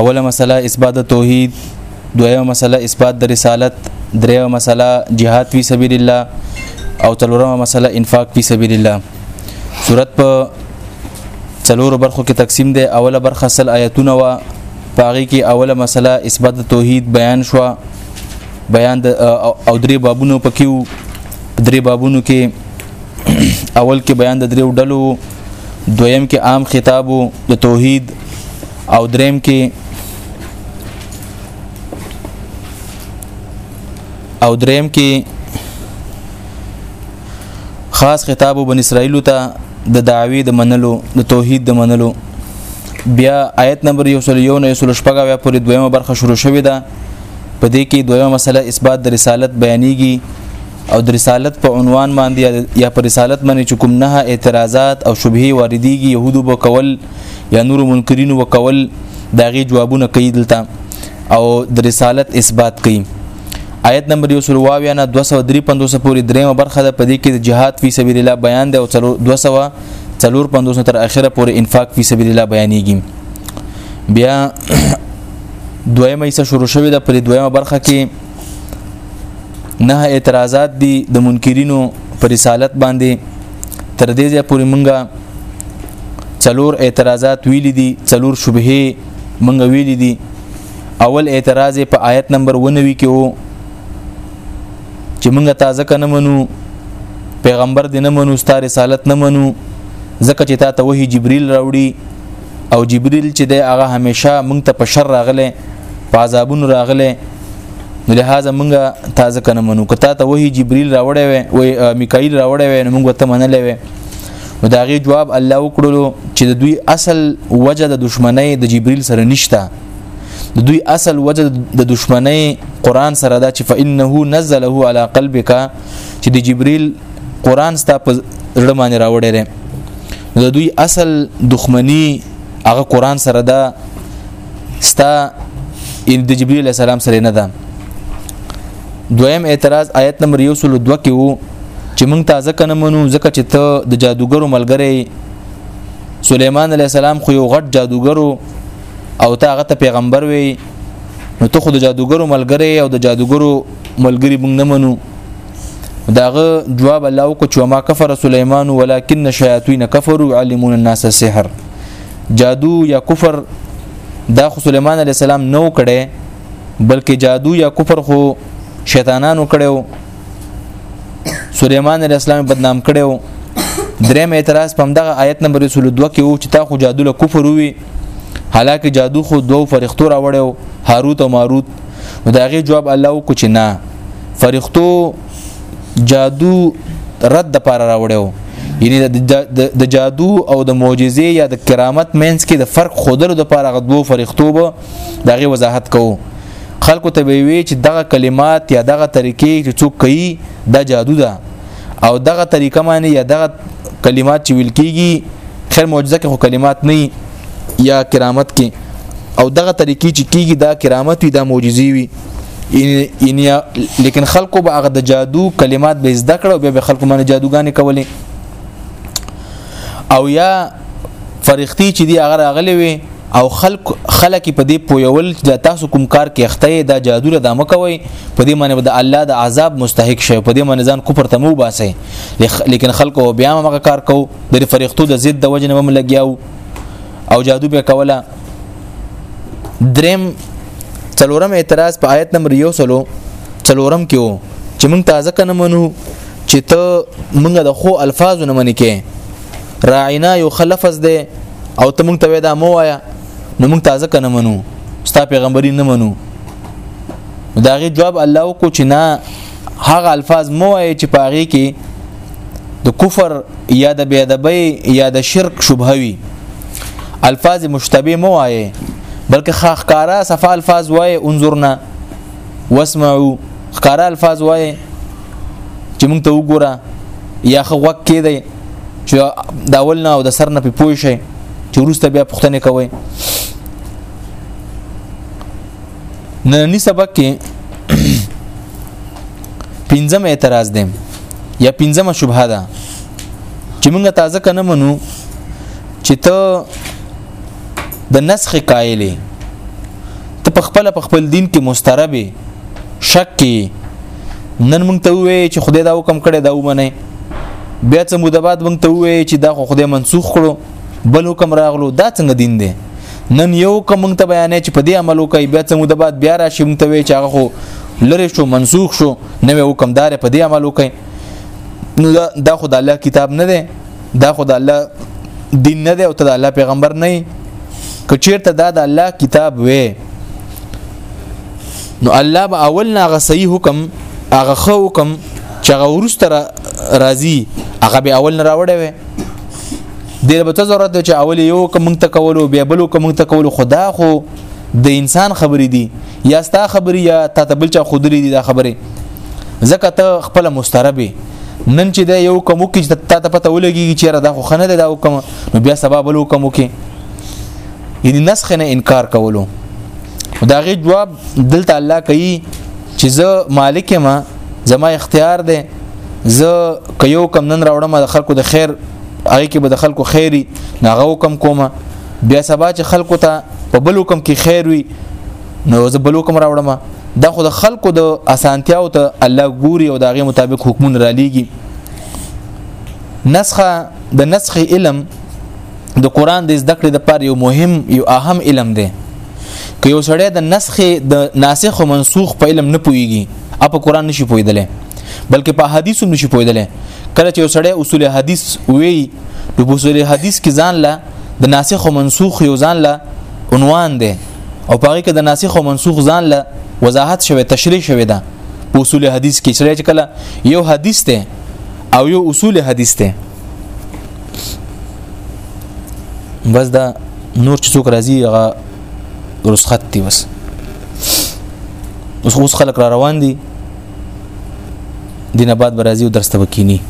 اوله مسله اثبات توحید دویمه مسله اثبات د رسالت دریمه مسله جهاد فی سبیل الله او څلورمه مسله انفاق فی سبیل الله صورت په څلورو برخو کې تقسیم دی اوله برخه سل آیتونه وا پاغي کې اوله مسله اثبات توحید بیان شو بیان د او درې بابونو پکې درې بابونو کې اول کې بیان د درې ډلو دویم کې عام خطاب د توحید او دریم کې او دریم کې خاص خطاب بن اسرائیل ته د دعوی د منلو د توحید د منلو بیا آیت نمبر 101 نه 116 بیا پورې دویمه برخه شروع شوې ده په دې کې دویمه مسله اثبات د رسالت بیانېږي او د رسالت په عنوان باندې یا پر رسالت باندې چې کوم نه اعتراضات او شبهه واردېږي يهودو به کول یا نور منکرین وکول داغي جوابونه کوي دلته او د رسالت اثبات کوي آیت نمبر یو سلو واویا نه 253 پورې دریمه برخه ده په دې کې د جهاد فی سبیل الله بیان دی او 250 تر اخره پورې انفاق فی سبیل الله بیانېږي بیا دویمه ایسه شروع شوې ده پر دویمه برخه کې نه اعتراضات دي د منکرینو پر رسالت باندې تر دې ځای پورې مونږه څلور اعتراضات ویلي دي څلور شبهه مونږه ویلي دي اول اعتراض په آیت نمبر 19 کې وو چې مونږه تازه کنه منو پیغمبر دې نه منو ستاره رسالت نه منو ځکه چې تا ته وਹੀ جبريل راوړي او جبريل چې دی هغه همیشه مونږ ته په شر راغله په عذابونو راغله لہذا مونږه تازه کنه منو کته ته وਹੀ جبريل راوړې وې او میکائیل راوړې وې نو مونږ ته منلې وې نو دا غي جواب الله وکړو چې د دوی اصل وجه د دشمنی د جبريل سره نشته د دوی اصل وجه د دشمنی قران سره دا چې فإنه نزله على قلبك چې د جبريل قران ستا په زړه باندې راوړی نو د دوی اصل دښمنی هغه قران سره ده ستا ان د جبرئیل علی السلام سره نه ده دویم اعتراض آیت نمبر 102 کې وو چې موږ تازه کنه منو ځکه چې ته د جادوګرو ملګری سليمان عليه السلام خو یو غټ جادوګرو او تا هغه ته پیغمبر وي نو ته خو د جادوګرو ملګری او د جادوګرو ملګری موږ نه منو داغه جواب الله او کوچو ما کفر سليمان ولكن الشياطين كفروا يعلمون الناس السحر جادو یا کفر دا خو سليمان عليه السلام نو کړي بلکې جادو یا کفر خو شیطانانو کړو سليمان عليه السلام بدنام کړو دریم اعتراض په دغه آیت نمبر رسول 2 کې وو چې تا خو جادو له کفر وی حالکه جادو خو دوه فرښتو راوړیو هاروت او ماروت نو دا غي جواب الله وکړي چې نه فرښتو جادو رد د پاره راوړیو یعنی د جادو او د معجزې یا د کرامت مینس کې د فرق خودلو د پاره غدو فرښتو به دغه وضاحت کوو خلکو ته به وی چې دغه کلمات یا دغه طریقې چې څوک کوي دا جادو ده او دغه طریقه معنی یا دغه کلمات چې ویل کیږي خیر معجزه کې خو کلمات نه یا کرامت کې او دغه طریقې چې کیږي دا کرامت وي دا معجزي وي ان لیکن خلکو به هغه د جادو کلمات به زده کړو به خلکو باندې جادوګانې کولې او یا فرښتي چې دی هغه راغلي وي او خلق خلق په دې پویول چې تاسو کوم کار کې اخته دا جادو را دمه کوي په دې معنی د الله د عذاب مستحق شي په دې معنی ځان کو پرته مو باسي لیکن خلکو بیا مغه کار کوي د فرښتو د ضد د وجنه هم لګیاو او جادو به کوله دریم څلورم اعتراض په آیت نمبر یو سلو څلورم کې وو چې موږ تازه کنه منو چې ته موږ د خو الفاظو نه منې کې راعینا یو خلفز دی او ته موږ ته دا مو وایا نو موږ تازه کنه منو ستا پیغمبري نه منو دا غي جواب الله کو چې نه هغه الفاظ مو وایي چې پاغي کې د کفر یا د بیادبی یا د شرک شبهه وي الفاظ مشتبه مو وایي بلکې خاخکارا صفه الفاظ وایي انظرنا واسمعوا خکارا الفاظ وایي چې موږ ته وګوره یا خو وک کې دی چې دا اول نه او د سر نه په پوي شي چې ورسته بیا پښتنه کوي نننی سبق کې پنځم اعتراض دی یا پنځمه شبهه ده چې موږ تازه کنه منو چې ته د نسخ قائلې ته په خپل په خپل دین کې مستربه شک کې نن موږ ته وې چې خدای دا حکم کړی دا ومنه بیا څه مده بعد موږ ته وې چې دا خو خدای منسوخ کړو بل حکم راغلو دا څنګه دین دی نن یو کوم موږ ته بیانې چې په دې عملو کوي بیا څه مده بعد بیا راشي موږ ته وې چې هغه خو لری شو منسوخ شو نوې حکم دار په دې عمل وکړي نو دا خو د الله کتاب نه دی دا خو د الله دین نه دی او ته د الله پیغمبر نه کچیرته دا د الله کتاب وې نو الله به اول نه غ صحیح حکم هغه خو حکم چې هغه ورسته راځي هغه به اول نه راوړی وي د به ته ضرورت چې اول یو کوم ته کولو بیا بل کوم ته کولو خدا خو د انسان خبرې دي یا ستا خبرې یا تا ته بل چا خودلې دي دا خبرې ځکه ته خپل مستربه نن چې دا یو کوم کې چې تا ته پته ولګي چې را دا خو خنه ده دا وکم نو بیا سبا بل وکم کې یعنی نسخ نه انکار کولو دا غي جواب دلته الله کوي چې زه مالک ما زما اختیار ده زه که یو کم نن راوړم د خلکو د خیر هغه کې به د خلکو خیری ناغه کم کومه بیا سبا چې خلکو ته په بل حکم کې خیر وي نو زه بل حکم راوړم دا خو د خلکو د اسانتیا او ته الله ګوري او داغه مطابق حکمونه را لېږي نسخه د نسخ علم د قران د زده کړې د پر یو مهم یو اهم علم دی که یو سړی د نسخ د ناسخ او منسوخ په علم نه پويږي اپ قران نشي پويدلې بلکې په حدیث هم نشي پويدلې کله چې یو سړی اصول حدیث وی نو اصول حدیث کې ځان لا د ناسخ او منسوخ یو ځان له عنوان دی او په هغه کې د ناسخ او منسوخ ځان له وضاحت شوی تشریح شوی ده په اصول حدیث کې چې کله یو حدیث ته او یو اصول حدیث ته بس دا نور چې څوک راځي هغه رسخت دی بس اوس اوس خلک را روان دي دینه بعد برازي او درسته وکینی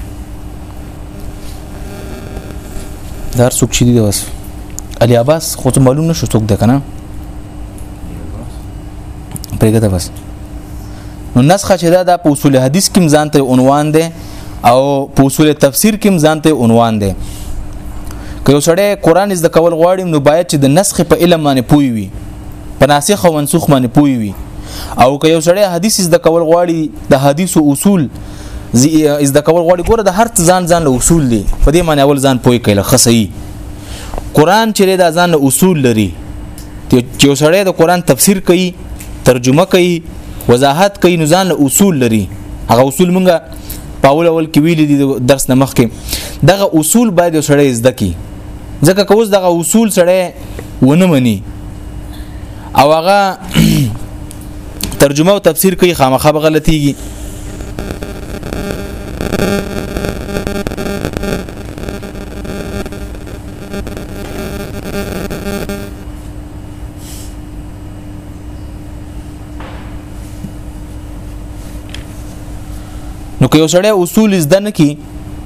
دار څوک چي دی بس علي عباس خو ته معلوم نشو څوک ده کنه پرېګه ده بس نو نسخه چې دا د اصول حدیث کې ځان ته عنوان ده او په اصول تفسیر کې ځان ته عنوان ده که یو سړی قران زده کول غواړي نو باید چې د نسخ په علم باندې پوي وي په ناسخ او منسوخ باندې پوي وي او که یو سړی حدیث زده کول غواړي د حدیث او اصول زده کول غواړي ګوره د هر ځان ځان له اصول دي په دې معنی اول ځان پوي کله خصي قران چې دا ځان له اصول لري چې یو سړی د قران تفسیر کوي ترجمه کوي وضاحت کوي نو ځان له اصول لري هغه اصول مونږه په اول اول کې ویل دي درس نه مخکې دغه اصول باید سړی زده کی ځکه که اوس دغه اصول سړی ونه مني او هغه ترجمه او تفسیر کوي خامخا به غلطيږي نو که یو سړی اصول زده نه کی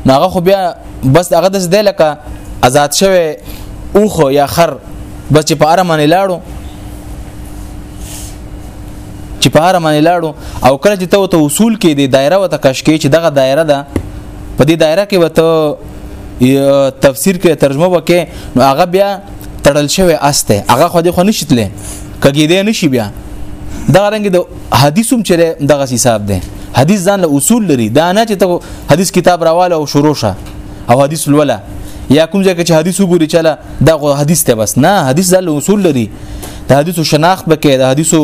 نو هغه خو بیا بس هغه د دې لکه آزاد شوی اوخه یا خر بس چې په اړه باندې لاړو چې په هر باندې لاړو او کله چې ته ته اصول کې دی دایره وته کش کې چې دغه دایره ده په دې دایره کې وته تفسیر کې ترجمه وکې نو هغه بیا تړل شوی استه هغه خو دې خو نشتلې کګې دې نشي بیا دا رنګ د حدیث هم چره دغه حساب دی حدیث ځان له اصول لري دا نه چې ته حدیث کتاب راواله او شروع شه او حدیث لوله یا کوم ځای کې چې حدیث وګوري چلا دا غو حدیث ته بس نه حدیث ځان له اصول لري د حدیثو شناخت بکې د حدیثو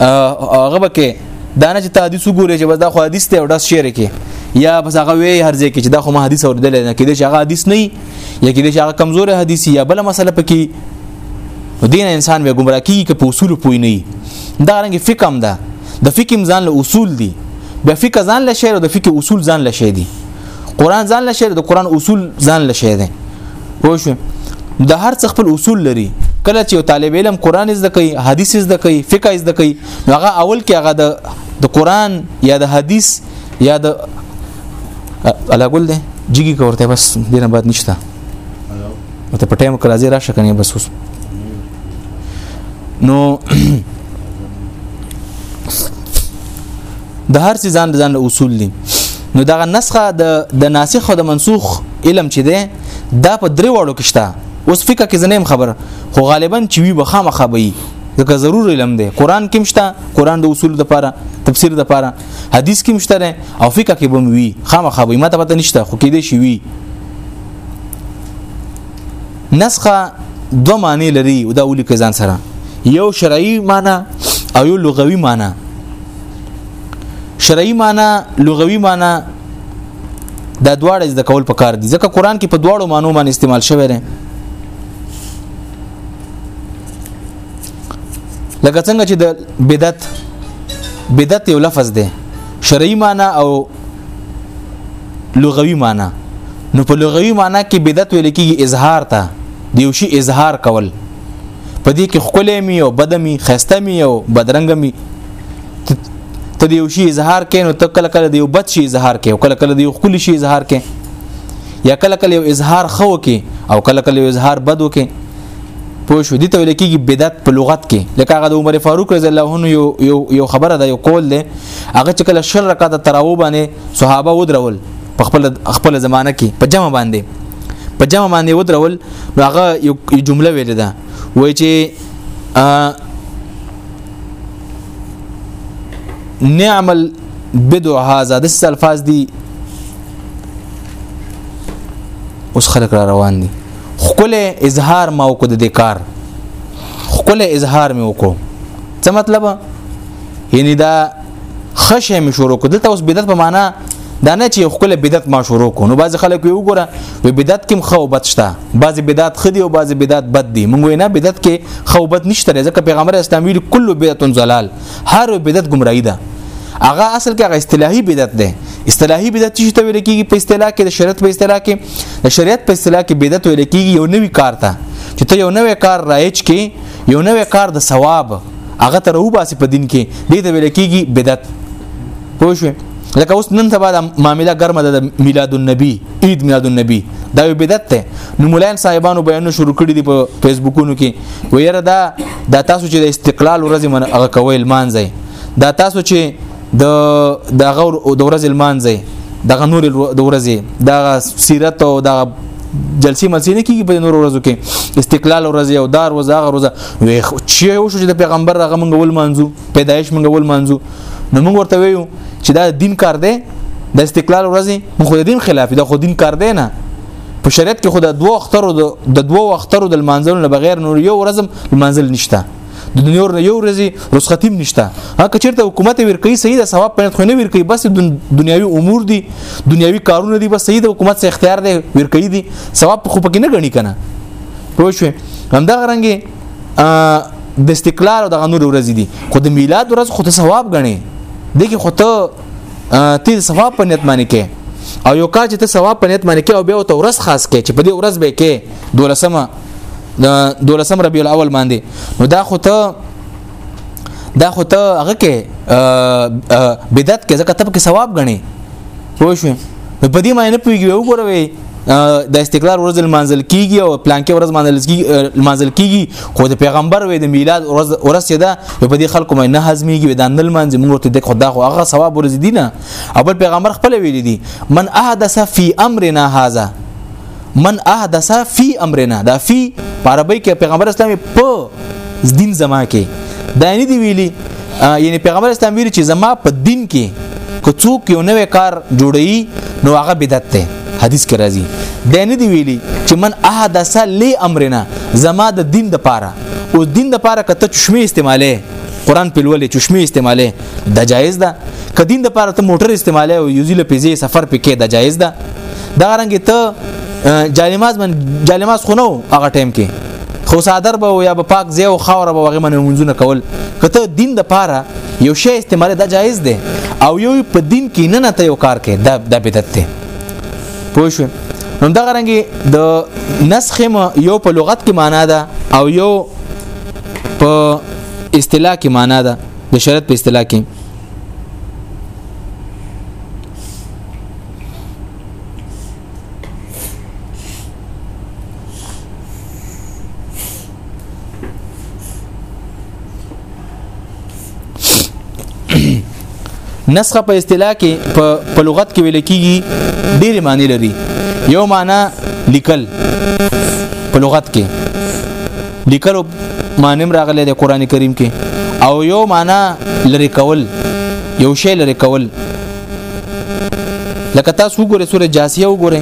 هغه بکې دا نه چې ته حدیث وګوري چې بس دا خو حدیث ته او داس شعر کې یا بس هغه وی هر ځای کې چې دا خو ما حدیث اوردل نه کېدې چې هغه حدیث نه یا کېدې چې هغه کمزور حدیث یا بل مسله پکې دین انسان به گمراه کیږي که په اصول پوی نه دا رنګ فکم ده د فکم ځان له اصول دي بیا فکر ځان له شعر او د فکر اصول ځان له شعر دي قران ځان له شعر د قران اصول ځان له شعر دي پوه شو د هر څه خپل اصول لري کله چې یو طالب علم قران زده کوي حدیث زده کوي فقه زده کوي هغه اول کې هغه د د قران یا د حدیث یا د علاګل ده جګی کوته بس دینه بعد نشته ته په ټایم کې راځي راشه کنه بس اوس نو د هر څه ځان ځان اصول دي نو دغه نسخه د د ناسخ او د منسوخ علم چې ده دا په درې وړو کې شته اوس فقہ کې زنیم خبر خو غالبا چې وی بخا مخابي ځکه ضرور علم دی قران کې مشته قران د اصول د پاره تفسیر د پاره حدیث کې مشته او فقہ کې بم وی خامخابي ماته پته نشته خو کې دې شي وی نسخه دو معنی لري او دا ولي کزان سره یو شرعي معنی او یو لغوي معنی شرعي معنی لغوي معنی دا دواړه د کول په کار دي ځکه قران کې په دواړو معنی باندې استعمال شوی دی لکه څنګه چې د بدعت بدعت یو لفظ دی شرعي معنی او لغوي معنی نو په لغوي معنی کې بدعت ویل کېږي اظهار ته د یو شي اظهار کول په دې کې خکلې می او بدمی خسته می او بدرنګ می ته د یو شي اظهار کې نو ته کله کله د یو بد شي اظهار کې او کله کله د یو خکلې شي اظهار کې یا کله کله یو اظهار خو کې او کله کله یو اظهار بد وکې پوه شو دي ته ویل کېږي بدعت په لغت کې لکه هغه د عمر فاروق رضی الله عنه یو یو یو خبره ده یو قول ده هغه چې کله شل رکعات تراو باندې صحابه ودرول په خپل خپل زمانہ کې په جمع باندې په جمع باندې ودرول نو هغه یو جمله ویل ده وای چې نعم البدع هذا د الفاظ دي اوس خلک را روان دي خپل اظهار ما وکړ د کار خپل اظهار مې وکړو څه مطلب یعنی دا خشه می شروع کو دلته اوس بدعت په معنا دا نه چې خپل بدعت ما شروع کو نو بعض خلک یو ګره وی بدعت کې خو بد شته بعض بدعت خدي او بعض بدعت بد دي موږ نه بدعت کې خو بد نشته ځکه پیغمبر اسلام ویل کله بدعت زلال هر بدعت گمراهی ده هغه اصل کې هغه اصطلاحي بدعت ده اصطلاحي بدعت چې ته ویل کېږي په اصطلاح کې د شریعت په اصطلاح کې د شریعت په اصطلاح کې بدعت ویل کېږي یو نوی کار ته چې ته یو نوی کار رایج کې یو نوې کار د ثواب هغه تر وباسي په دین کې دې ته ویل کېږي بدعت پوه شئ لکه اوس نن سبا د معاملې ګرمه ده د میلاد النبی عید میلاد النبی دا یو بدعت ته نو مولان صاحبانو بیان شروع کړی دی په فیسبوکونو کې ویره دا د تاسو چې د استقلال ورځ من هغه کوي لمانځي دا تاسو چې د دغه د ورځې لمانځي دغه نور د ورځې دغه سیرت او دغه جلسې ملسې نه کیږي په نور ورځو کې استقلال ورځ او دار ورځ هغه ورځ وي چې یو شو چې د پیغمبر هغه مونږ ول مانځو پیدایش مونږ ول مانځو نو مونږ ورته ویو چې دا دین کار دی د استقلال ورځ مونږ د دین خلاف دا خو دین کار دی نه په شریعت کې خو د دوه اخترو د دوه اخترو د منځلو نه بغیر نور یو ورځم منځل نشته د دنیا ور یو ورځي رسختیم نشته هغه چیرته حکومت ورکی صحیح د ثواب پنځ خو نه ورکی بس دنیوي امور دي دنیوي کارونه دي بس صحیح د حکومت څخه اختیار دی ورکی دي ثواب خو پکې نه غني کنه پوه شو همدا غرنګي د استقلال او د غنور ورځ دي خو د میلاد ورځ خو ته ثواب غني دغه خو ته تی ثواب په نیت باندې کې او یو کار چې ته ثواب په نیت باندې کې او بیا ته ورځ خاص کې چې په دې ورځ به کې دولسمه دولسم ربیع الاول باندې نو دا خو ته دا خو ته هغه کې بدعت کې ځکه ته کې ثواب غني پوه شو په دې معنی نه پیږي وګوروي د استقلال ورځ منزل کیږي او پلان کې ورځ منزل کیږي منزل کیږي خو د پیغمبر وې د میلاد ورځ ورسې ده په دې خلکو مې نه هضميږي د نل منځ موږ ته د خدا خو هغه ثواب ورځ دي نه او بل پیغمبر خپل ویل دي من احدث فی امرنا هذا من احدث فی امرنا دا فی عربی کې پیغمبر اسلام په دین زما کې دا نه دی ویلی یعنی پیغمبر اسلام ویلی چې زما په دین کې که څوک یو نوې کار جوړی نو هغه بدعت ده حدیث کې راځي دا نه دی ویلی چې من احدث لی امرنا زما د دین د پاره او دین د پاره کته چشمه استعماله قران په لولې چشمه استعماله دا جایز ده که دین د پاره ته موټر استعماله او یوزیل پیزې سفر پکې دا جایز ده دا رنګ ته جالماز من جالماز خونو هغه ټیم کې خو صادر به یا به پاک زی او خاور به وغه منه منځونه کول کته دین د پاره یو شی استعمال دا جایز دی او یو په دین کې نه نه ته یو کار کې دا د بدعت دی پوه شو نو دا غرانګي د نسخ یو په لغت کې معنا ده او یو په اصطلاح کې معنا ده د شریعت په اصطلاح کې نسخه په اصطلاح کې په لغت کې ویل کېږي ډېری معنی لري یو معنی لیکل په لغت کې لیکلو مانم راغلی د قران کریم کې او یو معنا لری کول یو شی لری کول لکه تاسو وګورئ سورې جاسیه وګورئ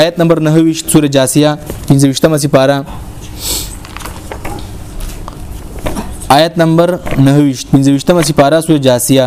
آیت نمبر 29 سورې جاسیه 25مه سپاره آیت نمبر 29 25مه سپاره سورې جاسیه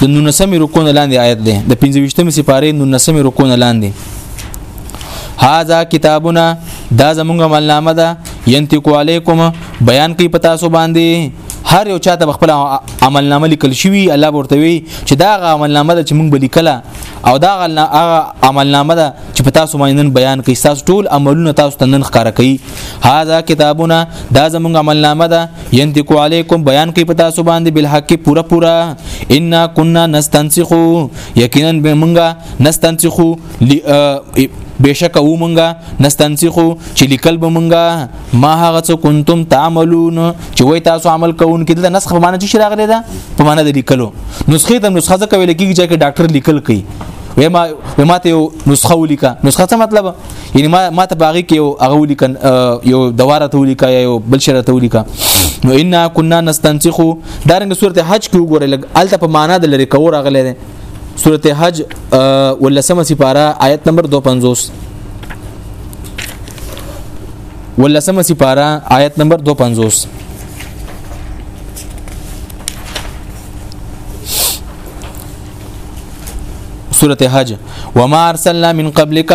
د 19مې رکو نه لاندې آیت دی د 25مې سپاره 19مې رکو نه لاندې هاذا کتابنا دا زمونږ ملنامه ده ينتقو علیکم بیان کوي پتا سو باندې هر یو چاته خپل عملنامه لیکل شوی الله ورته وی چې دا غ عملنامه ده چې مونږ به لیکله او دا غ عملنامه ده چې پتا سو باندې بیان کوي تاسو ټول عملونه تاسو ته نن ښکارا کوي هاذا کتابونه دا زمونږ عملنامه ده ينتقو علیکم بیان کوي پتا سو باندې بل حق پورا پورا ان كنا نستنسخو یقینا به مونږه نستنسخو بشک و مونږه نستنسخو چې لیکل به مونږه ما هغه څه کنتم تعملون چې وای تاسو عمل کوونکې د نسخ په معنی چې راغلی ده په معنی د لیکلو نسخه د نسخه ځکه ویل کیږي چې ډاکټر لیکل کوي وې ما وې ماته نسخه ولیکه نسخه څه مطلب یعنی ما ما ته باغی کې یو هغه ولیکن یو دواره ته ولیکا یو بل شر ته ولیکا نو ان كنا نستنسخ دارنګ سورته حج کې وګوره لګ الته په معنا د لری کور اغله ده سورته حج ولسمه سپاره آیت نمبر 250 ولسمه سپاره آیت نمبر 250 Thank you. سورته حج وما ارسلنا من قبلک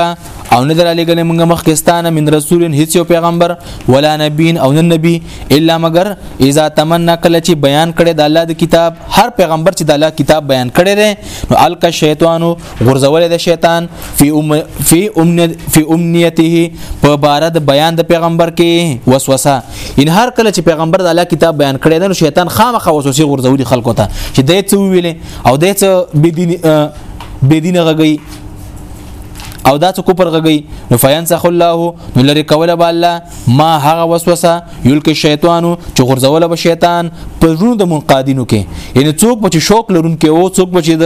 او نه در علی ګلې موږ مخکستانه من رسول هیڅ یو پیغمبر ولا نبین او نه نبی الا مگر اذا تمنا کله چې بیان کړي د الله د کتاب هر پیغمبر چې د الله کتاب بیان کړي دی نو الک شیطانو غرزول د شیطان فی ام فی امن فی امنیته په بار د بیان د پیغمبر کې وسوسه ان هر کله چې پیغمبر د الله کتاب بیان کړي دی نو شیطان خامخ وسوسه غرزول خلکو ته چې دې څه ویلې او د څه بدین بدین غږی او دا څه کوپر غږی نو فینسخ الله نو لری کوله با الله ما هغه وسوسه یلک شیطان چې غرزوله به شیطان په ژوند د منقادینو کې یعنی څوک به چې شوق لرونکي او څوک به چې د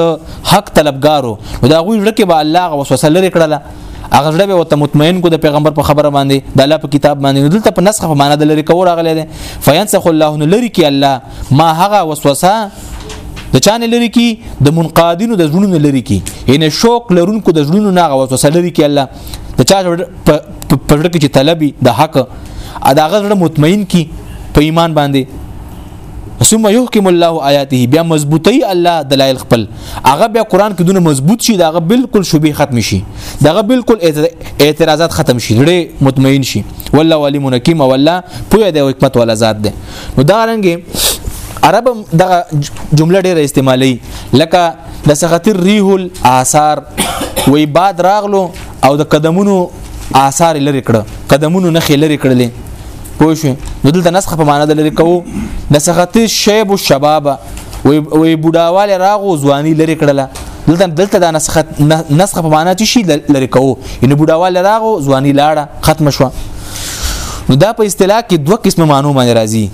حق طلبګارو دا غوی لکه به الله هغه وسوسه لری کړله هغه زړه به وته مطمئن کو د پیغمبر په خبره باندې د الله په کتاب باندې دلته په نسخه په معنا د لری کول راغلی دی فینسخ الله نو لری کی الله ما هغه وسوسه د چانه لري کی د منقادینو د زړونو لري کی ان شوق لرونکو د زړونو نه غوسه سلري کی الله د چا پرړه کې چې طلبي د حق ادا غره مطمئن کی په ایمان باندې ثم يحكم الله آیاته بیا مضبوطی الله دلایل خپل هغه بیا قران کې دونه مضبوط شي داغه بالکل شوبې ختم شي داغه بالکل اعتراضات ختم شي ډېر مطمئن شي والله ولي منکیم والله پوهه د حکمت ولا ذات ده نو دا رنګه عرب دغه جمله ډیره استعمالي لکه د سختر ریح الاثار وی باد راغلو او د قدمونو آثار لري کړه قدمونو نخې لري کړلې پوه شو نو دلته نسخه په معنا د لري کوو د سختر شیب الشباب وی بډاواله راغو ځواني لري کړله دلته دلته دا نسخه نسخه په معنا چې شي لری کوو ان بډاوال راغو ځواني لاړه ختم شو نو دا په اصطلاح کې دوه قسمه معنی باندې راځي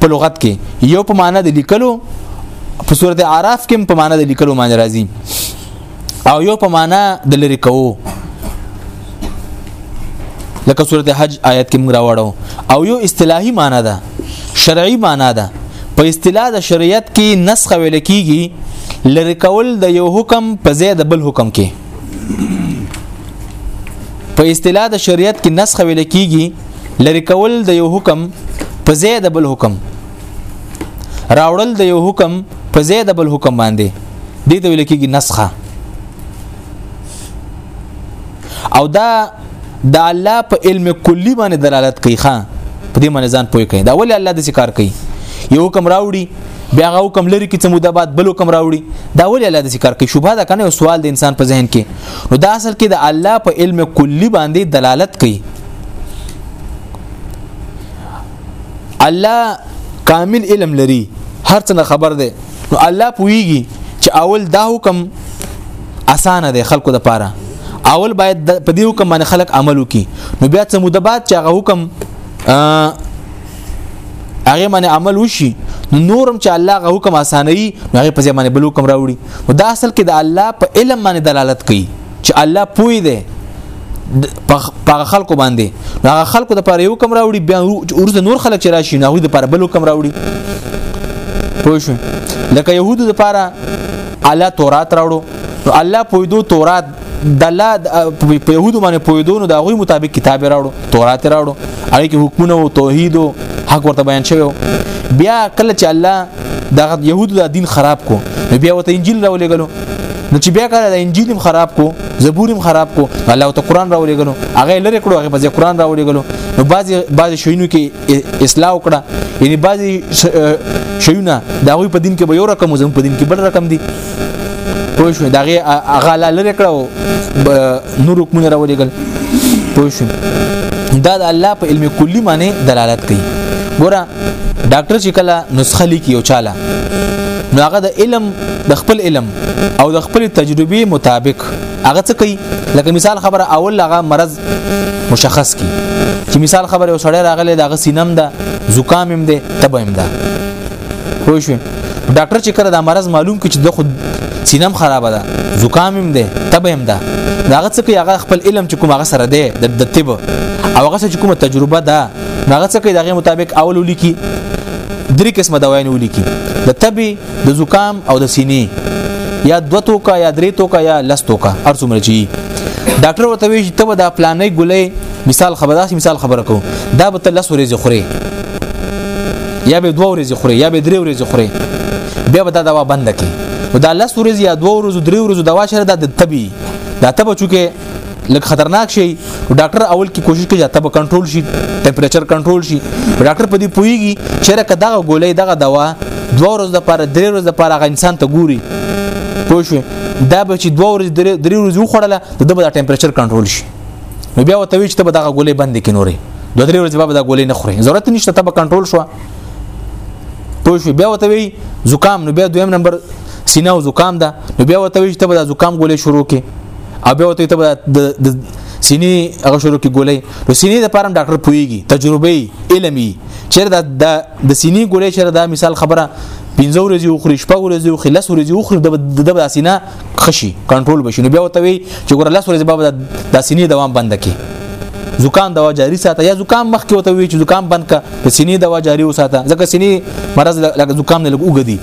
په لغت کې یو په معنا د لیکلو په صورت عراف کې په معنا د لیکلو باندې راځي او یو په معنا د لری کوو لکه سورته حج آیت کې موږ راوړو او یو اصطلاحي معنی ده شرعي معنی ده په اصطلاح د شریعت کې نسخ ویل کیږي لری کول د یو حکم په ځای د بل حکم کې په اصطلاح د شریعت کې نسخ ویل کیږي لری کول د یو حکم په ځای د بل حکم راوړل د یو حکم په ځای د بل حکم باندې دې ته ویل کېږي نسخه او دا د الله په علم کلی باندې دلالت کوي ښا په دې باندې ځان پوي کوي دا ولې الله د کار کوي یو حکم راوړي بیا غو کم لري کې سموده بعد بل کم راوړي دا ولې الله د کار کوي شوبه دا کنه سوال د انسان په ذهن کې نو دا اصل کې د الله په علم کلی باندې دلالت کوي الله کامل علم لري هر څه خبر ده نو الله پويږي چې اول دا حکم اسانه دی خلکو د پاره اول باید په دې حکم باندې خلک عمل وکړي نو بیا څه مده بعد چې هغه حکم هغه باندې عمل وشي نو نورم چې الله غو حکم اساني هغه په ځای باندې بل حکم راوړي نو دا اصل کې د الله په علم باندې دلالت کوي چې الله پوي دی په خلکو باندې هغه خلکو د پاره یو کم راوړي بیا ورته نور خلک چې راشي نه هغه د پاره بل کم راوړي پوه شو لکه يهودو د پاره الله تورات راوړو نو الله پویدو تورات د الله په يهودو باندې پویدو نو د هغه مطابق کتاب راوړو تورات راوړو هغه کې حکمونه او توحید او حق ورته بیان شوی بیا کله چې الله د يهودو د دین خراب کو بیا وته انجیل راولېګلو نو چې بیا کله د انجیل خراب کو زبور هم خراب کو الله ته قران راولې غنو هغه لری کړو هغه په قران راولې غنو نو بعضی بعضی شوینو کې اصلاح وکړه یعنی بعضی شیونه دا غوی په دین کې به یو رقم زموږ په دین کې بل رقم دي پوه شو دا غي هغه لری کړو نور حکمونه راولېګل پوه شو دا د الله په علم کلی معنی دلالت کوي ګوره ډاکټر چې کله نسخه لیکي او چاله نو هغه د علم د خپل علم او د خپل تجربې مطابق هغه څه کوي لکه مثال خبره اول هغه مرض مشخص کی چې مثال خبره یو سړی راغلی دا غسینم ده زکام هم ده تبه هم ده پوه شو ډاکټر چې کړه دا مرض معلوم کړي چې د خود سینم خراب ده زکام هم ده تبه هم ده دا هغه څه کوي هغه خپل علم چې کوم هغه سره ده د طب او هغه چې کومه تجربه ده هغه څه کوي دغه مطابق اول ولیکي درې قسمه دوايان ولیکي د طبي د زکام او د سینې یا دو توکا یا درې توکا یا لس توکا هر څومره چی ډاکټر ورته وی چې ته دا پلانې ګولې مثال خبر داسې مثال خبره کو دا به ته لس ورځې خوري یا به دوه ورځې خوري یا به درې ورځې خوري بیا به دا دوا بند کړي دا لس ورځې یا دوه ورځې درې ورځې دوا شر د طبي دا تبه چونکه لکه خطرناک شي ډاکټر اول کې کوشش کوي چې تب کنټرول شي ټمپریچر کنټرول شي ډاکټر په دې پويږي چې راکه دغه ګولې دغه دوا دوه ورځې لپاره درې ورځې لپاره هغه انسان ته ګوري پوه شو دا به چې دوه ورځې درې ورځې وخوړله د به ټمپریچر کنټرول شي نو بیا وته وی چې تب دغه ګولې بندې کې نورې دوه درې ورځې به دا ګولې نه خوري ضرورت نشته تب کنټرول شو پوه شو بیا وته وی زکام نو بیا دویم نمبر سینه او زکام ده نو بیا وته وی چې تب دا زکام ګولې شروع کې او به ته ته د سینې هغه شروع کې ګولې نو سینې د پاره ډاکټر پويږي تجربه علمي چیرې د د سینې ګولې چیرې دا مثال خبره پنځه ورځې وخوري شپږ ورځې وخوري لس ورځې وخوري د د سینه خشي کنټرول بشي نو بیا وته وي چې ګور لس ورځې بابا د سینې دوام بند کی زکام دوا جاری ساته یا زکام مخ کې وته وي چې زکام بند کا د سینې دوا جاری وساته ځکه سینې مرز لکه زکام نه لګ وګدي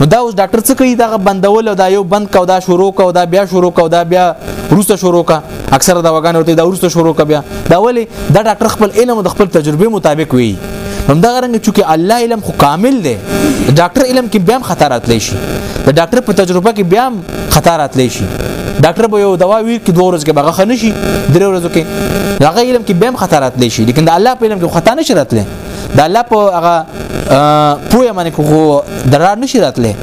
نو دا اوس ډاکټر څه کوي دا بندول دا یو بند کو دا شروع کو دا بیا شروع کو دا بیا روسته شروع کا اکثره دا وګان ورته دا روسته شروع کا بیا دا ولی دا ډاکټر خپل علم د خپل تجربه مطابق وی هم دا غرنګ چې الله علم خو کامل دی ډاکټر علم کې بیا خطر اتلی شي د ډاکټر په تجربه کې بیا خطر اتلی شي ډاکټر به یو دوا وی کې دوه ورځې کې بغه خنشي درې ورځې کې هغه علم کې بیا خطر اتلی شي لیکن د الله په علم کې خطا نشي راتلی د الله په هغه پوهه باندې کو درار نشي راتله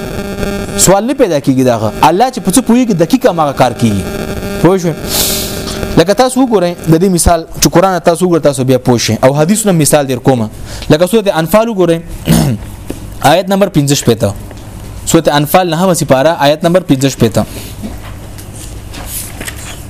سوال نه پیدا کیږي دا الله چې پڅ پوهیږي دقیقه ما کار کوي پوه شو لکه تاسو وګورئ د دې مثال چې قران تاسو وګورئ تاسو بیا پوه شئ او حدیثونه مثال در کوم لکه سورته انفال وګورئ آیت نمبر 15 پته سورته انفال نه هم سپاره آیت نمبر 15 پته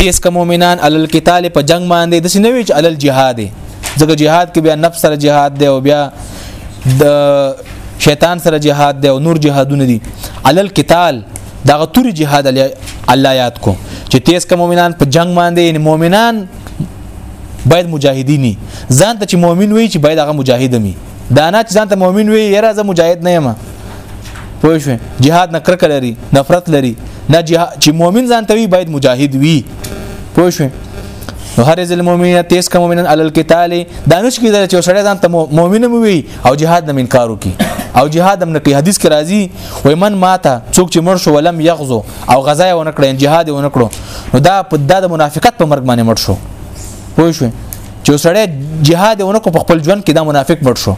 تیز که مؤمنان علل قتال په جنگ باندې د سینوي چې علل جهاد ځکه جهاد کې بیا نفس سره جهاد دی او بیا د شیطان سره جهاد دی او نور جهادونه دي علل قتال دا غتوري جهاد الله یاد کو چې تیز که مؤمنان په جنگ باندې یعنی مؤمنان باید مجاهدینی ځان ته چې مؤمن وي چې باید هغه مجاهد وي دا نه چې ځان ته مؤمن وي یره زه مجاهد نه یم پوه شو جهاد نه کرکه لري نفرت لري نه جهاد چې مؤمن ځان ته وي باید مجاهد وي پوه شو نو هر ځل مؤمنه تیز کوم مؤمنان علل قتال دانش کې چې سړی ځان ته مؤمن وي او جهاد نه انکار وکي او جهاد هم نه کوي حدیث کې راځي وای من ماته څوک چې مر شو ولم یغزو او غزا یې ونکړي جهاد یې ونکړو نو دا په د منافقت په مرګ باندې مر شو پوه شو چې سړی جهاد ونکو په خپل ژوند کې دا منافق مړ شو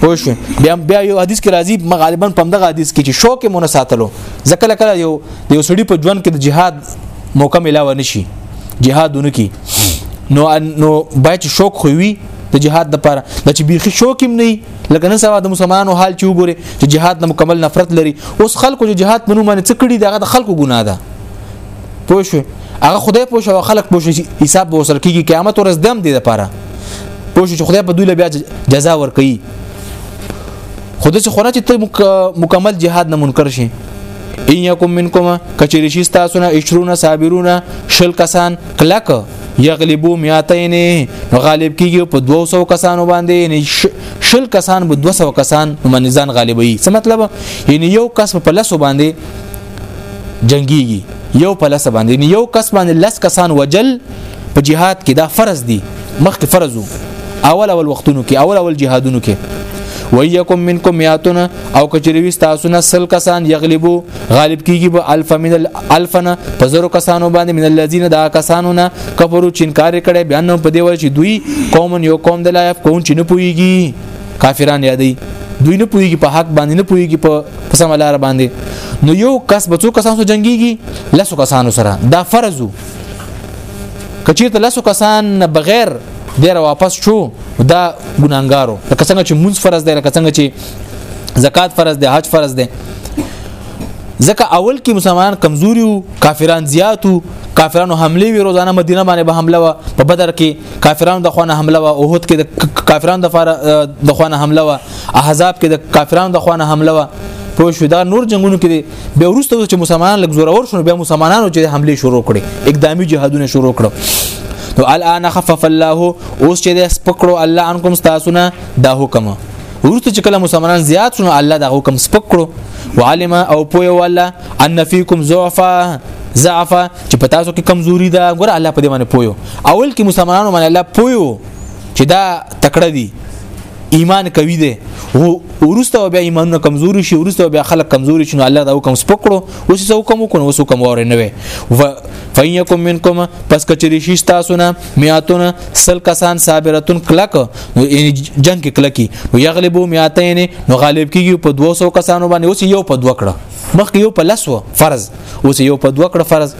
پوه شو بیا بیا یو حدیث کې راځي غالبا په دغه حدیث کې چې شوق مون ساتلو ځکه لکه یو یو سړی په ژوند کې د جهاد موقع ملاوه نشي جهاد ونکي نو نو باید شوق خو وي د جهاد لپاره د چې بیخي شوق هم نه لکه نن سبا د مسلمانانو حال چې وګوره چې جهاد نه مکمل نفرت لري اوس خلکو چې جهاد په نوم باندې څه کړي دغه د خلکو ګناه ده پوه شو هغه خدای پوه شو خلک پوه شو حساب به وسر کیږي قیامت ورځ دم دی لپاره پوه شو چې خدای په دوی له بیا جزا ور کوي خود څه خونه چې ته مکمل جهاد نه منکر شي ان یکم منکم کچری شي تاسو نه 20 صابرون شل کسان کلک یغلبو میاتین غالب کیږي په 200 کسانو باندې یعنی شل کسان به 200 کسان منځان غالبوي څه مطلب یعنی یو کس په لاسو باندې جنگيږي یو په لس باندې یو کس باندې لس کسان وجل په جهاد کې دا فرض دي مخکې فرض وو اول اول وختونو کې اول اول جهادونو کې ويكم منكم مئاتون او کچریوي تاسو نه سل کسان یغلبو غالب کیږي به الف من الالفنا پزرو کسانو باندې من الذين دا کسانو نه کفرو چینکار کړي بیان په دی وجه دوی قوم یو قوم د لایف قوم چې نه پويږي کافران یادي دوی نه پوهیږي په حق باندې نه پوهیږي په قسم لار باندې نو یو کس به څو کسانو جنگيږي لسو کسانو سره دا فرض کچیر ته لسو کسان بغیر ډیر واپس شو دا ګناګارو لکه څنګه چې مونږ فرض دی لکه څنګه چې زکات فرض دی حج فرض دی ځکه اول کې مسلمانان کمزوري وو کافران زیات وو کافرانو حمله وی روزانه مدینه باندې به حمله و په بدر کې کافرانو د خوانه حمله وا اوحد کې د کافرانو د فار د خوانه حمله وا احزاب کې د کافرانو د خوانه حمله وا په شو دا نور جنگونو کې به ورسته چې مسلمانان لګ زور اور شنو به مسلمانانو چې حمله شروع کړي اقدامي جهادونه شروع کړو نو الان خفف الله اوس چې د سپکړو الله انکم تاسو نه دا حکم ورته چې کله مسلمانان زیات شونه الله دا حکم سپک کړو وعلم او پوی ولا ان فیکم ضعفا ضعفا چې پتا سو کې کمزوري ده ګور الله په دې باندې پویو اول کې مسلمانانو باندې الله پویو چې دا تکړه دي ایمان کوي دي ورسته بیا ایمانونه کمزوري شي ورسته بیا خلک کمزوري شي نو الله دا حکم سپکړو اوس یې حکم وکړو اوس حکم وره نه وي و فینکم منکم پس کچری شي تاسو نه میاتون سل کسان صابرتون کلک نو جنگ کې کلکی نو یغلبو میاتین نو غالب کیږي په 200 کسانو باندې اوس یو په دوکړه مخکې یو په لسو فرض اوس یو په دوه کړه فرض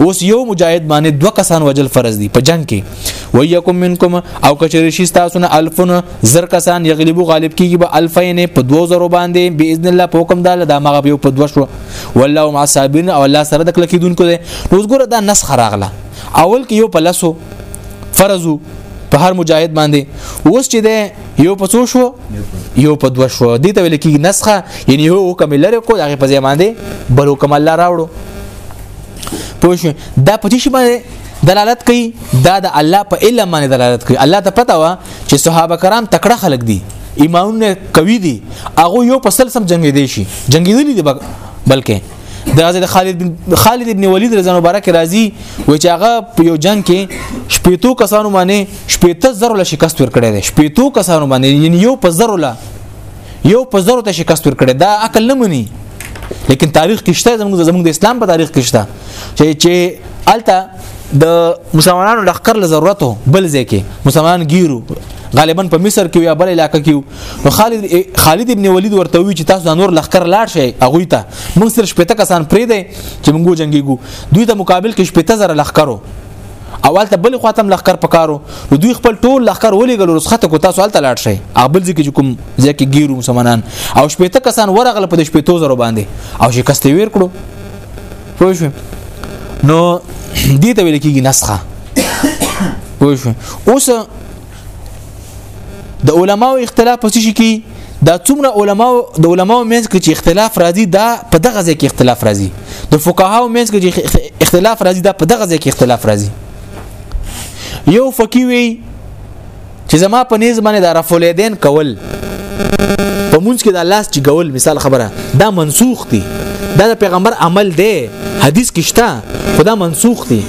اوس یو مجاهد باندې دوه کسان وجل فرض دي په جنگ کې ويکم منکم او کچری شي تاسو نه الفن زر کسان یغلبو غالب کیږي به الفین په 2000 باندې باذن الله په حکم داله دا مغه یو په 200 والله مع صابرین او الله سره د کلکیدونکو دي نو ګوره دا نس خراغله اول کې یو په لاسو فرضو په هر مجاهد باندې اوس چې ده یو په څو شو یو په دو شو دي ته ویل کېږي نسخه یعنی یو حکم لري کو هغه په ځای باندې بل حکم الله راوړو پوه شو دا په چې باندې دلالت کوي دا د الله په علم باندې دلالت کوي الله ته پته و چې صحابه کرام تکړه خلک دي ایمانونه قوي دي هغه یو په سلسم جنگي دي شي جنگي دي بلکې د حضرت خالد بن خالد ابن ولید رضی الله مبارک راضی و چې هغه په یو جنگ کې شپېتو کسانو باندې شپېته زر له شکست ور کړی دی شپېتو کسانو باندې یعنی یو په زر له یو په زر ته شکست ور کړی دا عقل نه مني لیکن تاریخ کې شته زموږ زموږ د اسلام په تاریخ کې شته چې چې الته د مسلمانانو لخر له ضرورت بل ځای کې مسلمان ګیرو غالبا په مصر کې یا بل علاقې کې نو خالد خالد ابن ولید ورته وی چې تاسو د نور لخر لاړ شئ هغه ته موږ سره شپته کسان پرې دی چې موږ جنگيګو دوی ته مقابل کې شپته زره لخرو اول ته بل خواته لخر پکارو نو دوی خپل ټول لخر ولېګل رسخته کو تاسو الته لاړ شئ اغبل ځکه چې کوم ځکه ګیرو مسلمانان او شپته کسان ورغله په شپته زره باندې او شکست ویر کړو پوه شو نو دې ته ویل کېږي نسخه پوه شو اوس د علماو اختلاف په څه کې دا څومره علماو د علماو مینځ کې چې اختلاف راځي دا په دغه ځای کې اختلاف راځي د فقهاو مینځ کې چې اختلاف راځي دا په دغه ځای کې اختلاف راځي یو فقيه وي چې زما په نيز باندې د رفع الیدین کول په مونږ کې د لاس چې ګول مثال خبره دا منسوخ دي دا د پیغمبر عمل دی حدیث کې شته خدا منسوخ دي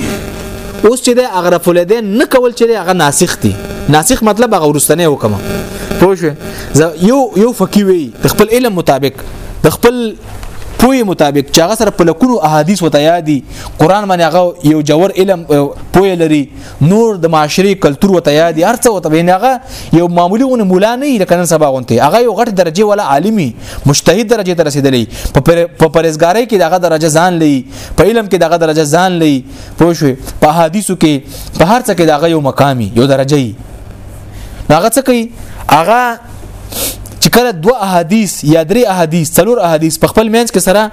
اوس چې د اغرف الدین نه کول چې هغه ناسخ دي ناسخ مطلب هغه ورستنه حکم پوه شو یو یو فقيه وي خپل علم مطابق د خپل پوی مطابق چې هغه سره په لکونو احادیث وته یادي قران باندې هغه یو جوور علم پوی لري نور د معاشري کلچر وته یادي هر څه وته بین هغه یو معمولی غو مولا نه لکه نن سبا غونته هغه یو غټ درجه ولا عالمي مجتهد درجه ته رسیدلی په پرېزګاری کې دغه درجه ځان لې په علم کې دغه درجه ځان لې پوه شو په حدیثو کې په هر څه کې دا یو مقامي یو درجه ای هغه څه کوي هغه چې کله دوه احادیث یا درې احادیث څلور احادیث په خپل مینس کې سره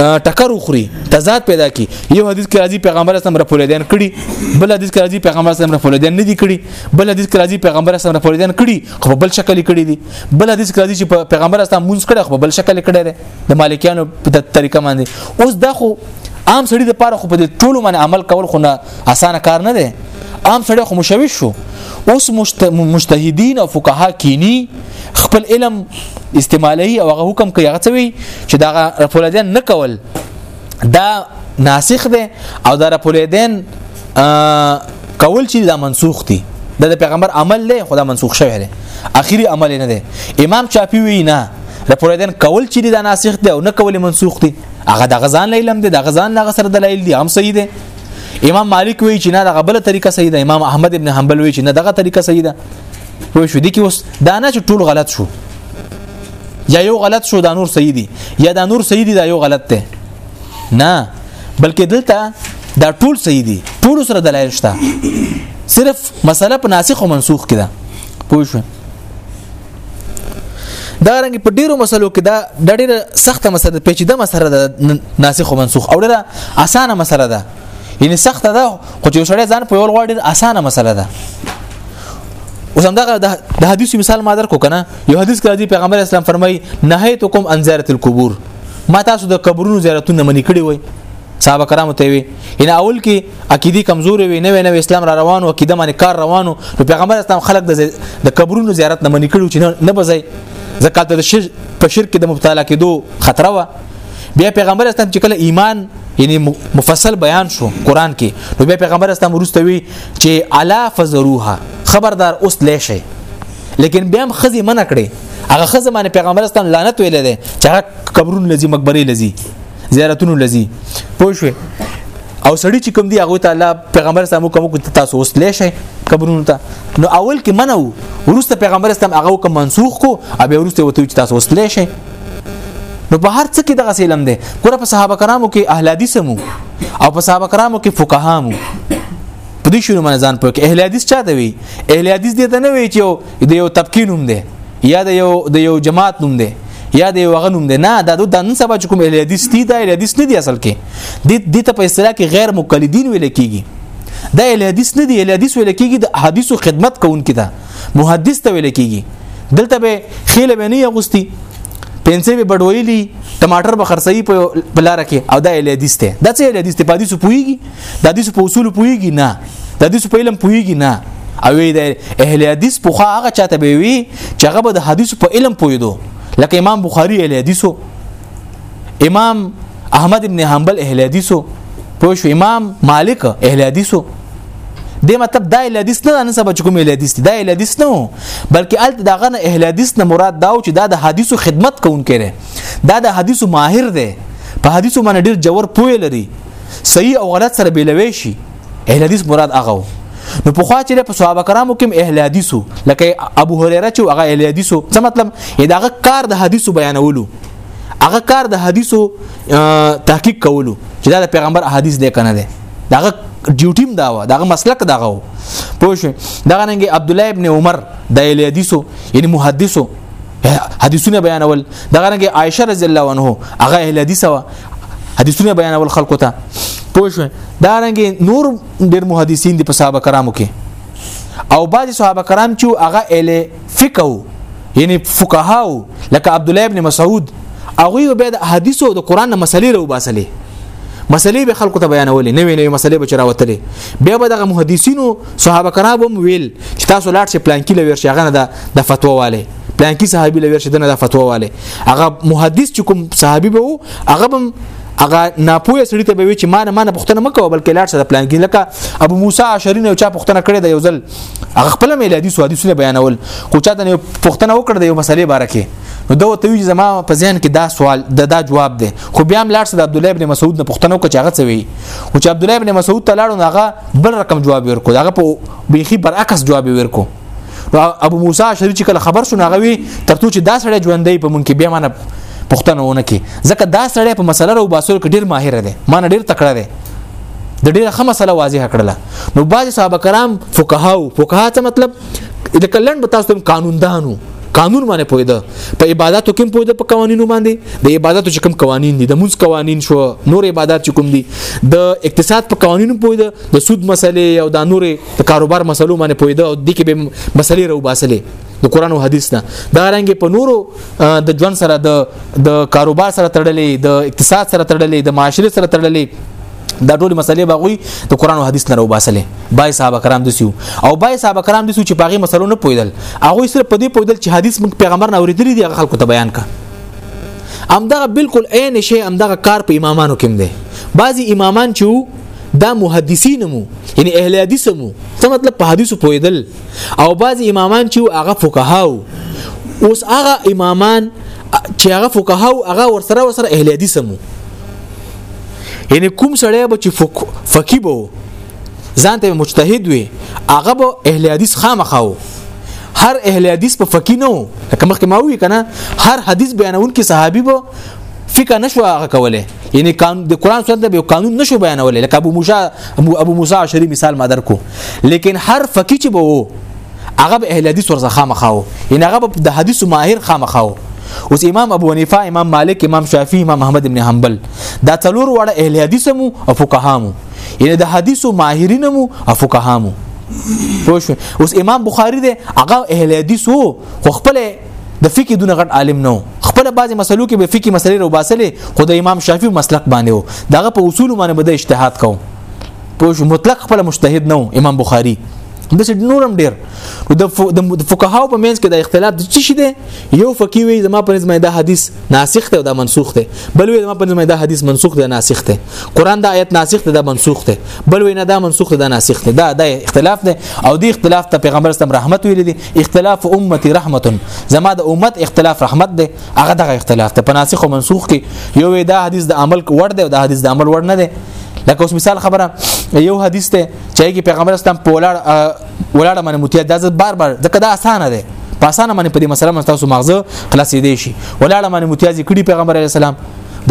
ټکر وخوري تضاد پیدا کی یو حدیث کې راځي پیغمبر اسلام رفولدین کړي بل حدیث کې راځي پیغمبر اسلام رفولدین نه دي کړي بل حدیث کې راځي پیغمبر اسلام رفولدین کړي خو بل شکل کړي دي بل حدیث کې راځي چې پیغمبر اسلام مونږ کړه خو بل شکل کړي دي د مالکیانو په طریقه باندې اوس دا خو عام سړي د پاره خو په دې ټولو باندې عمل کول خو نه اسانه کار نه دی عام سړی خو مشوش شو اوس مجتهدین او فقها کینی خپل علم استعمالي او هغه حکم کوي هغه څه وي چې دا فولادین نه کول دا ناسخ دی او دا رب الیدین کول چې دا منسوخ دي دا د پیغمبر عمل دی خدا منسوخ شوی دی اخیری عمل نه دی امام شافعی وی نه رب الیدین کول چې دا ناسخ دی او نه کول منسوخ دي هغه د غزان لیلم دی د غزان هغه سره دلایل دي هم صحیح دی امام مالک وی چې نه دغه بل طریقه صحیح ده امام احمد ابن حنبل وی چې نه دغه طریقه صحیح ده وای شو دي کې اوس دا نه چې ټول غلط شو یا یو غلط شو دا نور صحیح دي یا دا نور صحیح دي دا یو غلط دی نه بلکې دلته دا ټول صحیح دي ټول سره دلایل شته صرف مسله په ناسخ او منسوخ کې ده پوه شو دا رنګ په ډیرو مسلو کې دا د ډیره سخته مسله پیچیده مسله ده ناسخ او منسوخ او ډیره اسانه مسله ده یعنی سخته ده خو چې سړی ځان په یو غوړ ډیر اسانه مسله ده اوس همدغه د حدیث مثال ما درکو کنه یو حدیث کې راځي پیغمبر اسلام فرمایي نهیتکم ان زیارت القبور ما تاسو د قبرونو زیارتونه منی کړی وای صحابه کرامو ته وی ان اول کې عقيدي کمزورې وي نوې نوې اسلام را روانو عقيده باندې کار روانو نو پیغمبر اسلام خلک د قبرونو زیارت نه منی کړو چې نه بځای زکات د شرک په شرک کې د مبتلا کېدو خطر و بیا پیغمبر اسلام چې کله ایمان یعنی مفصل بیان شو قران کې نو بیا پیغمبر اسلام ورسته وی چې الا فزروها خبردار اوس لې شي لیکن بیا هم خزي منع کړي هغه خزه باندې پیغمبر اسلام لعنت ویل دي چې هغه قبرون لذي مقبره لذي زیارتونو لذي پوه شو او سړی چې کوم دی هغه ته الله پیغمبر اسلام کوم کو تاسو اوس لې شي قبرونو ته نو اول کې منو ورسته پیغمبر اسلام هغه کوم منسوخ کو او به ورسته وته چې تاسو اوس لې شي نو په هر څه کې دغه سیلم دی ګوره په صحابه کرامو کې اهل حدیث مو او په صحابه کرامو کې فقها مو په دې شنو باندې ځان پوهه اهل حدیث چاته وي اهل حدیث دې ته نه وي چې د یو طبقه نوم دی یا د یو د یو جماعت نوم دی یا د یو غنوم دی نه دا د نن سبا چې کوم اهل حدیث دي دا اهل حدیث نه دی اصل کې د دې ته په اصطلاح کې غیر مقلدین ویل کیږي دا اهل حدیث نه دی اهل حدیث ویل کیږي د حدیثو خدمت کوونکی دا محدث ته ویل کیږي دلته به خېل به نه یغستی پنسه به بډویلی ټماټر به خرڅی په لار کې او دا اهل حدیث ته دا څه اهل حدیث ته پادې سو پویږي د حدیث په اصول پوهیږي نه د حدیث په علم پوهیږي نه او د اهل حدیث په خو هغه چاته به وي چې هغه به د حدیث په علم پوهیدو لکه امام بخاری اهل حدیثو امام احمد ابن حنبل اهل حدیثو پوه شو امام مالک اهل حدیثو د مطلب دا اهل حدیث نه نه سبا چې کوم اهل حدیث دا اهل حدیث نه بلکې ال دغه نه اهل حدیث نه مراد دا چې دا د حدیثو خدمت کوونکی دی دا د حدیثو ماهر دی په حدیثو باندې ډیر جوور پوهه لري صحیح او غلط سره بیلوي شي اهل حدیث مراد هغه وو نو په خوا چې په صحابه کرامو کې اهل حدیثو لکه ابو هريره چې هغه اهل حدیثو څه مطلب یداغه کار د حدیثو بیانولو هغه کار د حدیثو تحقیق کولو چې دا د پیغمبر احادیث دی کنه دی داغه ډیوټیم دا و داغه مسلک داغه و پوه شو دغه ننګ عبد الله ابن عمر د اهل حدیثو یعنی محدثو حدیثونه بیانول دغه رنګ عائشه رضی الله عنها هغه اهل حدیث و حدیثونه بیانول خلکو ته پوه شو دا رنګ نور ډېر محدثین دي په صحابه کرامو کې او بعض صحابه کرام چې هغه اله فقه یعنی فقهاو لکه عبد الله ابن مسعود هغه به د حدیثو د قران نه مسلې راو باسلې مسلې به خلکو ته بیانولې نوې نوې مسلې به چراوتلې بیا به دغه محدثینو صحابه کرام ویل چې تاسو لاړ شئ پلان کې لوي شي هغه نه د فتوا والے پلانکی صحابي لوي شدنه د فتوا والے هغه محدث چې کوم صحابي به وو هغه بم هغه ناپوهه سړی ته به وی چې ما نه ما نه پښتنه مکو بلکې لاړ سره پلان کې لکه ابو موسی عشرین او چا پښتنه کړې د یو ځل هغه خپل مې حدیث او حدیثونه بیانول کو چا د پښتنه وکړ د یو مسلې باره کې نو دا ته وی زما په ذهن کې دا سوال د دا جواب دی خو بیا هم لاړ سره عبد الله ابن مسعود نه پښتنه وکړ چې هغه څه وی او چې عبد الله ابن مسعود ته لاړو هغه بل رقم جواب ورکو هغه په بیخي برعکس جواب ورکو نو ابو موسی شری چې کله خبر شو ناغوي ترڅو چې دا سړی ژوندې په مونږ کې به مانه پښتنه ونه کې ځکه دا سړی په مسله او باسور کې ډیر ماهر دی مان ډیر تکړه دی د ډیره خه مسله واضح کړله نو بعض صحابه کرام فقهاو فقها څه مطلب د کلن به تاسو قانوندانو قانون باندې پویده په عبادتو کې پویده په قوانینو باندې د عبادتو چې کوم قوانین دي د موز قوانین شو نور عبادت چې کوم دي د اقتصاد په قوانینو پویده د سود مسلې او د نور د کاروبار مسلو باندې پویده او د کې به مسلې راو باسلې د قران او حدیث نه دا رنګ په نورو د ژوند سره د د کاروبار سره تړلې د اقتصاد سره تړلې د معاشره سره تړلې دا ټول مسلې باغوي د قران او حدیث نه راو باسلې بای صاحب کرام د سیو او بای صاحب کرام د سیو چې پاغي مسلو نه پویدل هغه سره په دې پویدل چې حدیث موږ پیغمبر نه اوریدلې دي خلکو ته بیان کړه امدغه بالکل عین شی امدغه کار په امامانو کې دی بعضی امامان چې دا محدثین مو یعنی اهل حدیث مو څه مطلب په حدیثو پویدل او بعض امامان چې هغه فقهاو اوس هغه امامان چې هغه فقهاو هغه ورسره ورسره اهل حدیث مو یعنی کوم سړی به چې فقيه بو ځان ته مجتهد وي هغه به اهل حدیث خامخاو هر اهل حدیث په فقيه نه لکه مخکې ما وی کنه هر حدیث بیانون کې صحابي بو فکر نشو هغه کوله یعنی قانون د قران سره د قانون نشو بیانول لکه ابو موسی ابو موسی عشری مثال ما درکو لیکن هر فقيه چې بو هغه به اهل حدیث ورزه خامخاو یعنی هغه د حدیث ماهر خامخاو اوس امام ابو حنیفه امام مالک امام شافعی امام احمد ابن حنبل دا څلور وړه اهل حدیث مو او فقها مو یعنی د حدیث ماهرین مو او فقها مو اوس امام بخاری دی هغه اهل حدیث خو خپل د فقې دونه غټ عالم نه خپل بعضی مسلو کې به فقې مسلې رو باسلې خو د امام شافعي مسلک باندې وو دغه په اصول باندې به د اجتهاد کو پوه مطلق خپل مجتهد نه امام بخاري د څه نورم ډیر د فقهاو په منځ کې د اختلاف د څه شي دی یو فقيه وي زما په نظر دا حدیث ناسخ دی او دا منسوخ دی بل وي زما په نظر دا حدیث منسوخ دی ناسخ دی قران دا آیت ناسخ دی دا منسوخ دی بل وي نه دا منسوخ دی دا ناسخ دی دا د اختلاف دی او د اختلاف ته پیغمبر اسلام رحمت ویل دي اختلاف امتی رحمت زما د امت اختلاف رحمت دی هغه دغه اختلاف ته پناسخ او منسوخ کې یو دا حدیث د عمل وړ دی او دا حدیث د عمل وړ نه دی لکه اوس مثال خبره یو حدیث ته چې پیغمبر اسلام په ولاړ ولاړ باندې متیا د بار بار ځکه دا اسانه دی په اسانه باندې په دې مسله باندې تاسو مغزه خلاصې دی شي ولاړه باندې متیازي کړي پیغمبر علی السلام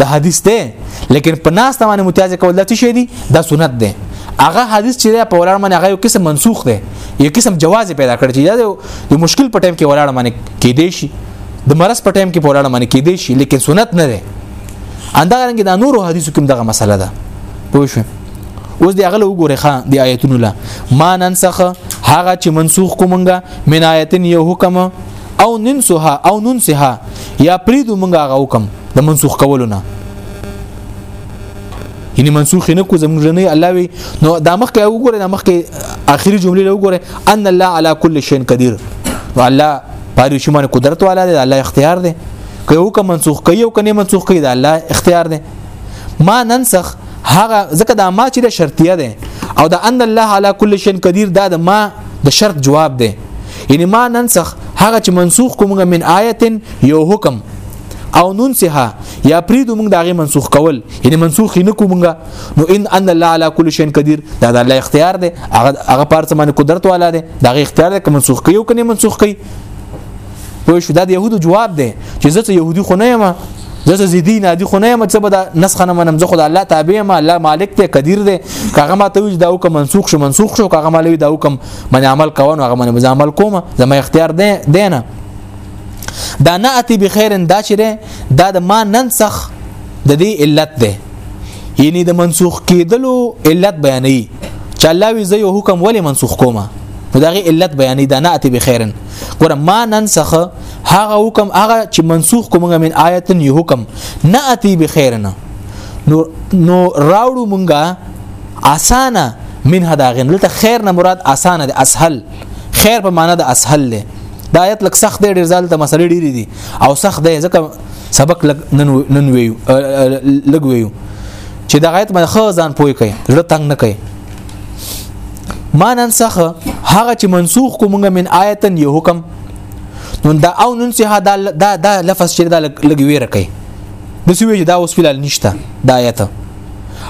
د حدیث ته لیکن په ناس باندې متیازي کول د څه شي دي دا سنت ده هغه حدیث چې په ولاړه باندې هغه یو قسم منسوخ ده یو قسم جواز پیدا کړ چې دا یو مشکل په ټایم کې ولاړ باندې کې دی شي د مرز په ټایم کې په ولاړ باندې کې دی شي لیکن سنت نه دی انده رنګ دا نورو حدیثو کې دغه مسله ده پوه شئ اوس دی هغه وګوره خان دی آیتونو لا ما ننسخ هغه چې منسوخ کومنګا من آیتن یو حکم او ننسها او ننسها یا پریدو منګا هغه حکم د منسوخ کولو نه یعنی منسوخ نه کو زموږ نه الله وی نو دا مخ کې وګوره دا مخ کې اخري جمله له وګوره ان الله على كل شيء قدير الله پاره شي باندې قدرت والا دی الله اختیار دی که یو که منسوخ کوي او کنه منسوخ کوي دا الله اختیار دی ما ننسخ هغه ځکه دا ما چې د شرطیه ده او دا ان الله على كل شيء قدير دا د ما د شرط جواب ده یعنی ما ننسخ هغه چې منسوخ کومه من آیت یو حکم او ننسها یا پرید موږ داغه منسوخ کول یعنی منسوخ نه کومګه نو ان ان الله علی کل شیء قدیر دا د الله اختیار دی هغه هغه پارت باندې قدرت والا دی داغه اختیار دی که منسوخ کوي او کنه منسوخ کوي پوه شو دا د يهودو جواب دی چې زه ته يهودي خو نه یم زه ته زیدی نه دي خو نه یم چې به دا نسخه نه منم زه خو د الله تابع یم الله مالک ته قدیر دی کاغه ما ته وی دا حکم منسوخ شو منسوخ شو کاغه مالوی دا حکم من عمل کوو هغه من عمل کوم زما اختیار دی نه دا نه اتی بخیر دا چې ده دا د ما ننسخ د دې علت ده یعنی د منسوخ کېدلو علت بیانې چې الله وی زه یو حکم ولې منسوخ کومه نو دغه علت بیانې دا نه اتی بخیرن ګوره ما ننسخ هغه حکم هغه چې منسوخ کومه من آیت یو حکم نه اتی بخیرن نو نو راوړو مونږه اسانه من هداغن لته خیر نه مراد اسانه ده اسهل خیر په معنا د اسهل له دا آیت لک سخت دی ډیر ځل ته مسلې ډیرې دي او سخت دی ځکه سبق لګ نن نن ویو لګ ویو چې دا آیت من خو ځان پوي کوي زړه تنگ نه کوي ما ننسخ هغه چې منسوخ کومګه من آیتن یو حکم نو دا او ننسه دا دا, دا لفظ چې دا لګ ویره کوي د سوي چې دا اوس فلال نشته دا آیت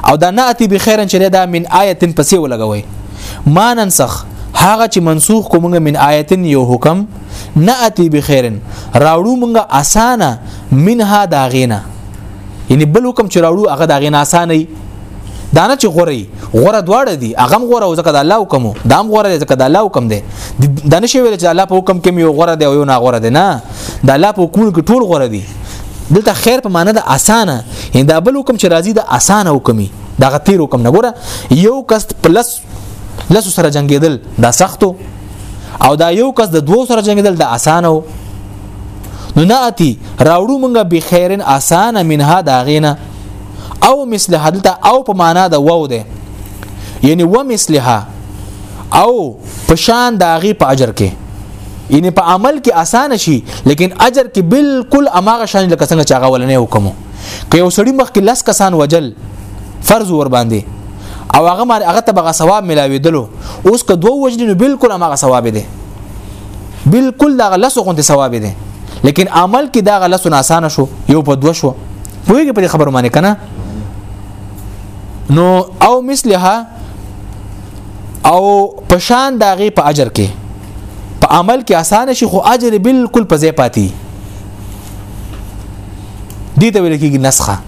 او دا ناتي بخیرن چې دا من آیتن پسې ولګوي ما ننسخ هغه چې منسوخ کومګه من آیتن یو حکم نه اتی بخیرن راوړو مونږه اسانه منها داغینا یعنی بل حکم چې راوړو هغه داغینا اسانه دانه چې غوري غوره دواړه دي هغه غوره او ځکه د الله حکم دام غوره دي ځکه د الله حکم دي د نشي ویل چې الله په حکم کې یو غوره دی او یو نه غوره دی نه د الله په حکم کې ټول غوره دي دلته خیر په معنی د اسانه یعنی د بل حکم چې راځي د اسانه حکمي دا غتیر حکم نه ګوره یو کس پلس لس سره جنگیدل دا سختو او دا یو کس د دوو سره جنگیدل دا اسانو نو ناتی راوړو مونږه به خیرن اسانه منها دا غینه او مثل حدلته او په معنا د وو ده یعنی و مثلها او پشان دا غي په اجر کې یعنی په عمل کې اسانه شي لیکن اجر کې بالکل اماغه شان لکه څنګه چې هغه ولنې حکمو که یو سړی مخکې لس کسان وجل فرض ور باندې او هغه مال هغه ته بغه ثواب ملاویدلو اوس که دوه وجنې نو بالکل هغه ثواب دی بالکل دا لس غونډه ثواب دی لیکن عمل کې دا لس نه اسانه شو یو په دوه شو پوهیږي په خبرو باندې کنه نو او مثلها او پشان داغه په اجر کې په عمل کې اسانه شي خو اجر بالکل په ځای پاتې دي ته ویل کېږي نسخه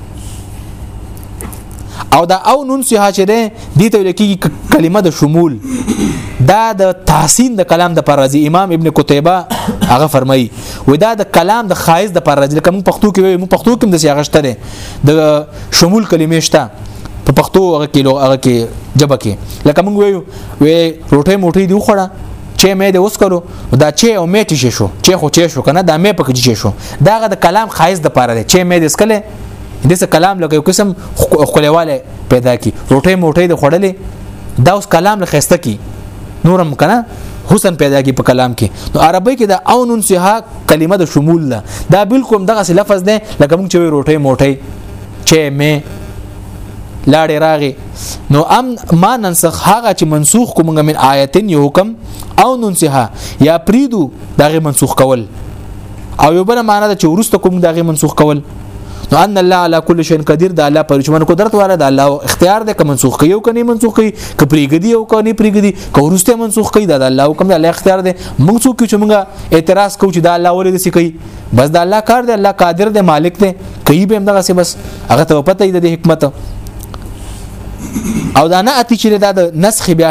او دا او نون سیها چې ده دي ته ویل کېږي کلمه د شمول دا د تحسین د کلام د پر راځي امام ابن قتيبه هغه فرمایي و دا د کلام د خایز د پر راځي کوم پښتو کې وي مو پښتو کې د سیاغه شته د شمول کلمې شته په پښتو هغه کې لوغ هغه کې جبه کې لکه موږ ویو وی روټه موټي دی خوړه چې مې د اوس کړو دا چې او مې ټی شو چې خو چې شو کنه دا مې پکې چې شو داغه د کلام خایز د پاره دی چې مې د اسکله د څه کلام لکه قسم خلواله پیدا کی روټه موټه د خړلې دا اوس کلام له خسته کی نورم کنه حسن پیدا کی په کلام کې نو عربی کې دا او نون سها کلمه د شمول ده دا بالکل دغه لفظ ده لکه موږ چې روټه موټه چې مې لاړې راغې نو ام ما ننسخ هغه چې منسوخ کومګه من آیتن یو حکم او ننسها یا پریدو دغه منسوخ کول او یو بل معنا ده چې ورسته کوم دغه منسوخ کول نو ان الله علی کل شیء قدیر د الله پر چمن قدرت والا د الله اختیار ده که منسوخ کوي او کني منسوخ کوي که پریګدي او کني پریګدي که ورسته منسوخ کوي د الله حکم د الله اختیار ده موږ څوک چې موږ اعتراض کوو چې د الله ولې د سکی بس د الله کار ده الله قادر ده مالک ده کوي به هم دغه څه بس هغه ته پته دی د حکمت او دا نه اتی چې دا د نسخ بیا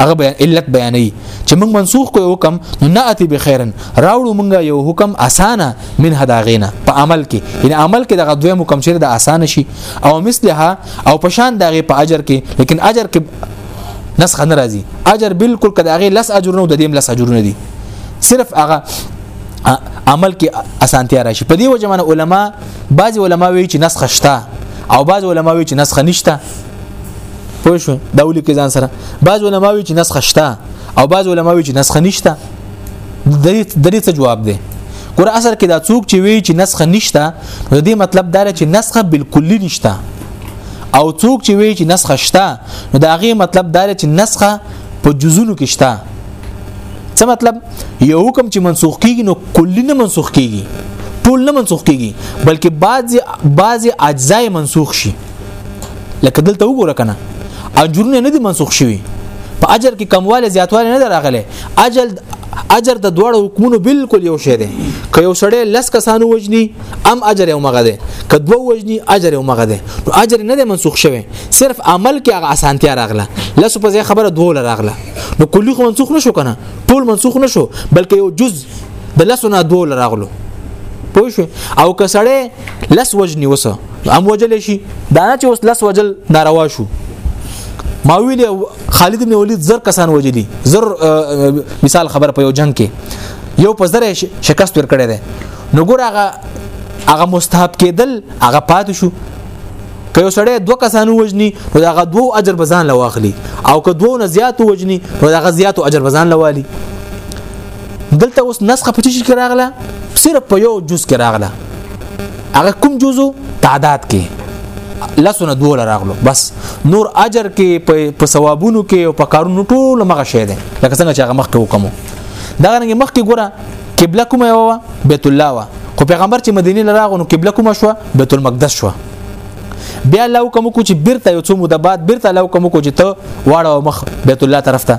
هغه بیان علت بیانې چې موږ منسوخ کوو حکم نو نه اتی بخیرن راوړو موږ یو حکم اسانه من هدا غینا په عمل کې ان عمل کې دغه دویم حکم چې د اسانه شي او مثلها او پشان دغه په اجر کې لیکن اجر کې نسخ نه راځي اجر بالکل کدا غي لس اجر نه د دیم لس اجر نه دي صرف هغه عمل کې اسانتیا راشي په دې وجه من علما بعض علما وی چې نسخه شته او بعض علما وی چې نسخه نشته پوه شو دا ولي کې ځان سره بعض علما وی چې نسخه شته او بعض علما وی چې نسخه نشته د دې څه جواب دی ګور اصل کې دا څوک چې وی چې نسخه نشته نو دې مطلب دا چې نسخه بالکلی نشته او څوک چې وی چې نسخه شته نو دا غي مطلب دا چې نسخه په جزونو کې شته څه مطلب یو حکم چې منسوخ کیږي نو کلی نه منسوخ کیږي ټول نه منسوخ کیږي بلکې بعضی بعضی اجزا منسوخ شي لکه دلته وګوره کنه اجرونه نه دي منسوخ شوي په اجر کې کمواله زیاتواله نه راغله اجل اجر د دوړو حکمونو بالکل یو شی دی که یو سړی لس کسانو وجني ام اجر یو مغه دی که دوه وجني اجر یو مغه دی نو اجر نه دی منسوخ شوی صرف عمل کې هغه اسانتیا راغله لاسو په ځای خبره دوه راغله نو کلی خو منسوخ نشو کنه ټول منسوخ نشو بلکې یو جز د لاسو نه دوه راغلو پوه شو او کسړې لس وجنی وسه ام وجل شي دا نه چې اوس لس وجل ناروا شو ما ویل خالد بن ولید زر کسان وجلی زر مثال خبر په یو جنگ کې یو په زر شکست ور کړی دی نو ګور هغه هغه مستحب کېدل هغه پات شو که یو سړی دوه کسانو وجني نو دغه دوو اجر بزان لواخلي او که دوو نه زیات وجني نو دغه زیاتو اجر بزان لوالي دلته اوس نسخه په چی راغله صرف په یو جز کې راغله هغه کوم جزو تعداد کې لسونه دوه راغلو بس نور اجر کې په ثوابونو کې او په کارونو ټول مغه شه ده لکه څنګه چې هغه مخکې وکمو دا غنګ مخکې ګوره قبله کومه و بیت الله و خو پیغمبر چې مدینه لراغونو قبله کومه شو بیت المقدس شو بیا لو کوم کو چې بیرته یو څو مده بعد بیرته لو کوم کو چې ته واړه مخ بیت الله طرف ته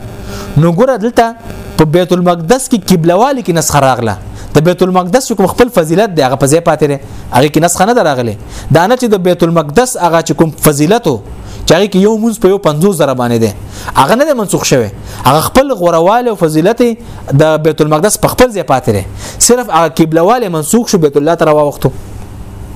نو ګوره دلته په بیت المقدس کې قبله والی کې نسخه راغله د بیت المقدس کوم خپل فضیلت دی هغه په ځای پاتې دی هغه کې نسخه نه دراغله دا نه چې د بیت المقدس هغه چې کوم فضیلت چې هغه کې یو مونږ په یو 50 زره باندې دی هغه نه منسوخ شوی هغه خپل غورواله او فضیلت د بیت المقدس په خپل ځای پاتې دی صرف هغه قبله واله منسوخ شو بیت الله تر واوختو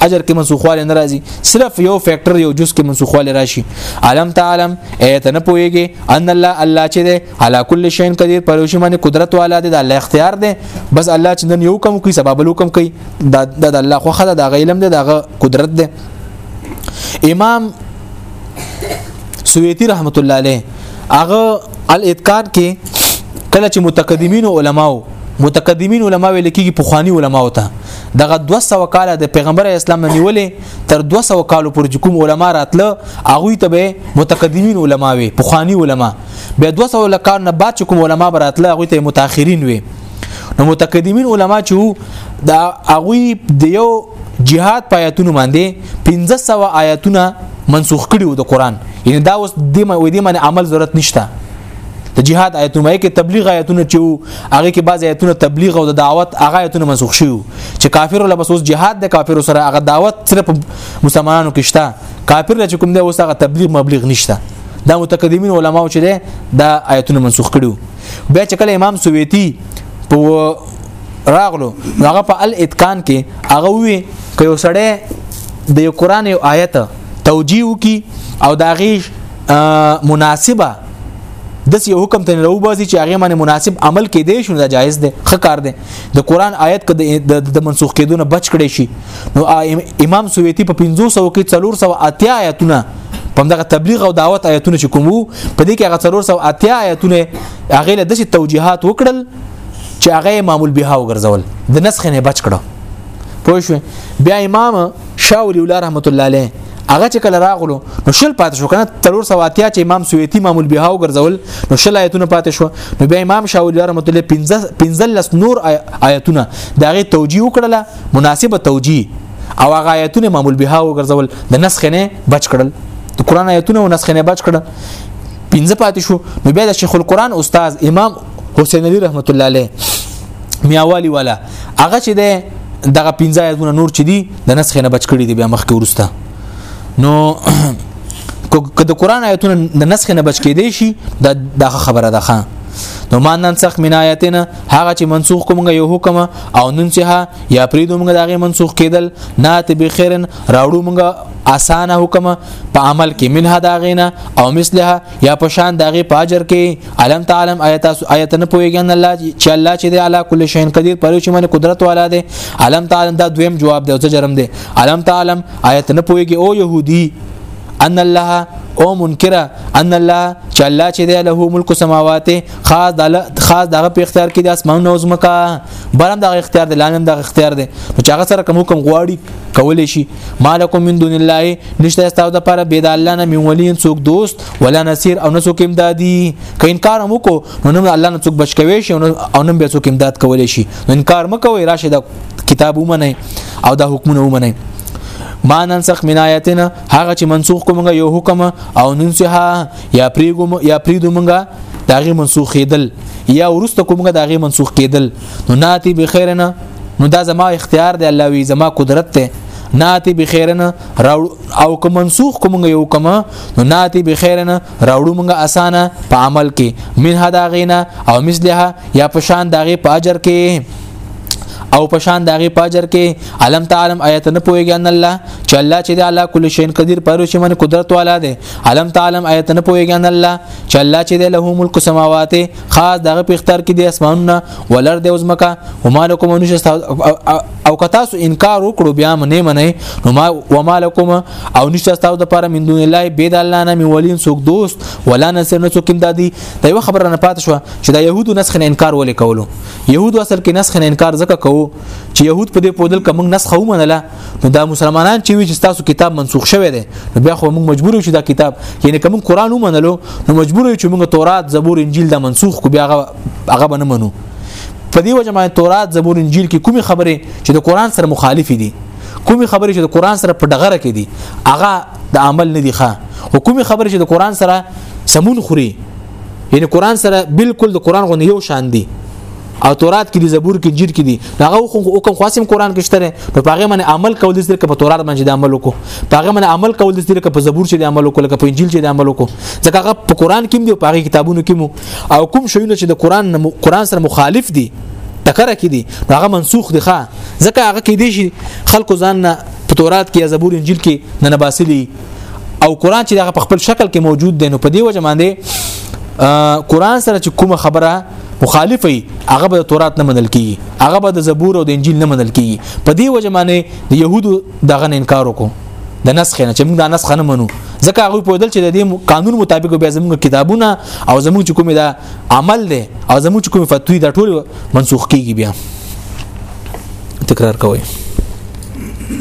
اجر کې منسوخواله نه راځي صرف یو فیکٹر یو جز کې منسوخواله راشي علم تعلم ایت نه پويږي ان الله الله چې ده علا کل شی قدیر پر شی باندې قدرت والا ده الله اختیار ده بس الله چې نن یو کم کوي سبب لو کم کوي دا د الله خو خدای دا علم ده دا قدرت ده امام سویتی رحمت الله علیه هغه الاتقان کې کله چې متقدمین علماو متقدمین علما ویل کېږي پخوانی علما وته دغه 200 کال د پیغمبر اسلام نه نیولې تر 200 کال پورې کوم علما راتله هغه ته به متقدمین علما وي پخوانی علما به 200 کال نه بعد کوم علما براتله هغه ته متأخرین وي نو متقدمین علما چې دا هغه د یو جهاد په آیاتونو باندې 1500 آیاتونه منسوخ کړي وو د قران یعنی دا اوس د مې دې باندې عمل ضرورت نشته د جهاد آیتونه کې تبلیغ آیتونه چې هغه کې بعض آیتونه تبلیغ او د دعوت هغه آیتونه منسوخ شي چې کافر له بس اوس جهاد د کافر سره هغه دعوت صرف مسلمانانو کې شته کافر له کوم دی اوس هغه تبلیغ مبلیغ نشته دا متقدمین علما چې دا آیتونه منسوخ کړي بیا چې کله امام سویتی په راغلو هغه په الاتقان کې هغه وی که یو سړی د قران یو آیت توجیه کی او دا غیش مناسبه د یو حکم ته نه وباسي چې هغه باندې مناسب عمل کې دی شنو دا جایز دی خه کار دی د قران آیت کده د منسوخ کېدو نه بچ کړي شي نو امام سویتی په 1500 کې 300 اتیا آیتونه په دغه تبلیغ او دعوت آیتونه چې کوم په دې کې هغه 300 اتیا آیتونه هغه له دسي توجيهات وکړل چې هغه امام البها وګرځول د نسخ نه بچ کړو پوه شو بیا امام شاولی الله رحمت الله علیه هغه چې کله راغلو نو شل پاتې شو کنه تلور سواتیا چې امام سویتی امام البها وګرځول نو شل آیتونه پاتې شو نو بیا امام شاول الله رحمت الله 15 15 نور آیتونه داغه توجیه وکړه مناسبه توجیه او هغه آیتونه امام البها وګرځول د نسخ نه بچ کړل د قران آیتونه او نسخ نه بچ کړل 15 پاتې شو نو بیا د شیخ القران استاد امام حسین علی رحمت الله علیه میاوالی والا هغه چې ده دغه 15 آیتونه نور چې دي د نسخ نه بچ کړي دي بیا مخکې ورسته نو که د قران آیتونه د نسخ نه بچ کېدې شي دا دغه خبره ده خان نو ما نن سخ من آیتنا هغه چې منسوخ کومګه یو حکم او نن چې ها یا پریدو موږ دغه منسوخ کېدل نات به خیرن راوړو موږ اسانه حکم په عمل کې منها داغینا او مثلها یا په شان دغه پاجر کې علم تعلم آیات آیات نه پويګن الله چې الله چې دی علا کل شین قدیر پر چې من قدرت والا دی علم تعلم دا دویم جواب دی او جرم دی علم تعلم آیات نه پويګي او يهودي ان الله او منکره ان الله چې الله چې دی له ملک سماوات خاص د خاص دغه په اختیار کې د اسمانونو زمکا برم دغه اختیار دی لانم دغه اختیار دی چې هغه سره کوم کوم غواړي کولې شي مالکم من دون الله نشته استاو د پر بيد الله نه من ولي څوک دوست ولا نصير او نه څوک امدادي ک انکار مو کو نو نه الله نه څوک بچ کوي شي او نه به څوک امداد کوي شي نو انکار مکوي راشه د کتاب ومنه او د حکمونه ومنه ما ننسخ من آیتنا هغه چې منسوخ کومګه یو حکم او ننسها یا پریګو یا پریدو مونږه داغه منسوخ کېدل یا ورسته کومګه داغه منسوخ کېدل نو ناتی به خیرنا نو دا زما اختیار دی الله وی زما قدرت ته ناتی بخیرن راوړو او که منسوخ کوم یو کما نو ناتی بخیرن راوړو موږ اسانه په عمل کې من هدا غینا او مثلها یا پشان داغه په اجر کې او پشان داغه پاجر کې علم تعلم آیت نه پويږي ان الله چې الله چې د الله کل شین قدیر پرو چې من قدرت والا دی علم تعلم آیت نه پويږي ان الله چې الله چې د له ملک سماوات خاص دغه په اختیار کې دي اسمانونه ولر دی اوس مکه ومالکم انش او که تاسو انکار وکړو بیا منې منې نو ما ومالکم او نشه تاسو د پاره من دون الله بيد الله نه می ولین سوک دوست ولا نصر نه سوک امدادي دا یو خبره نه پات شو چې دا يهودو نسخ نه انکار ولې کولو يهودو اصل کې نسخ نه انکار ځکه کوو چې يهود په دې پودل کوم نسخه ومنله نو دا مسلمانان چې وی چې تاسو کتاب منسوخ شوی دی نو بیا خو موږ مجبور یو چې دا کتاب یعنی کوم قران ومنلو نو مجبور یو چې موږ تورات زبور انجیل دا منسوخ کو بیا هغه به نه منو په دې وجه باندې تورات زبور انجیل کې کومي خبره چې د قران سره مخالف دي کومي خبره چې د قران سره په ډغره کې دي هغه د عمل نه دي ښه او کومي خبره چې د قران سره سمون خوري یعنی قران سره بالکل د قران غو نه یو شان دي او تورات کې دي زبور کې انجیل کې دي هغه خو حکم خاصم قران کې شته نو پاغه من عمل کول دي چې په تورات باندې د عمل کو پاغه من عمل کول دي چې په زبور چې د عمل کو لکه په انجیل چې د عمل کو ځکه هغه په قران کې دي پاغه کتابونو کې مو او کوم شیونه چې د قران قران سره مخالف دي ټکر کې دي هغه منسوخ دي ښا ځکه هغه کې دي شي خلکو ځان نه په تورات کې یا زبور انجیل کې نه نباسلي او قران چې هغه په خپل شکل کې موجود دی نو په دې وجه باندې قران سره چې کومه خبره مخالف وي هغه به تورات نه منل کیږي هغه به د زبور او د انجیل نه منل کیږي په دې وجه باندې د يهودو دغه انکار وکړو د نسخ نه چې موږ دا نسخ نه منو ځکه هغه په دل چې د دې قانون مطابق به زموږ کتابونه او زموږ کوم دا عمل دی او زموږ کوم فتوی دا ټول منسوخ کیږي بیا تکرار کوئ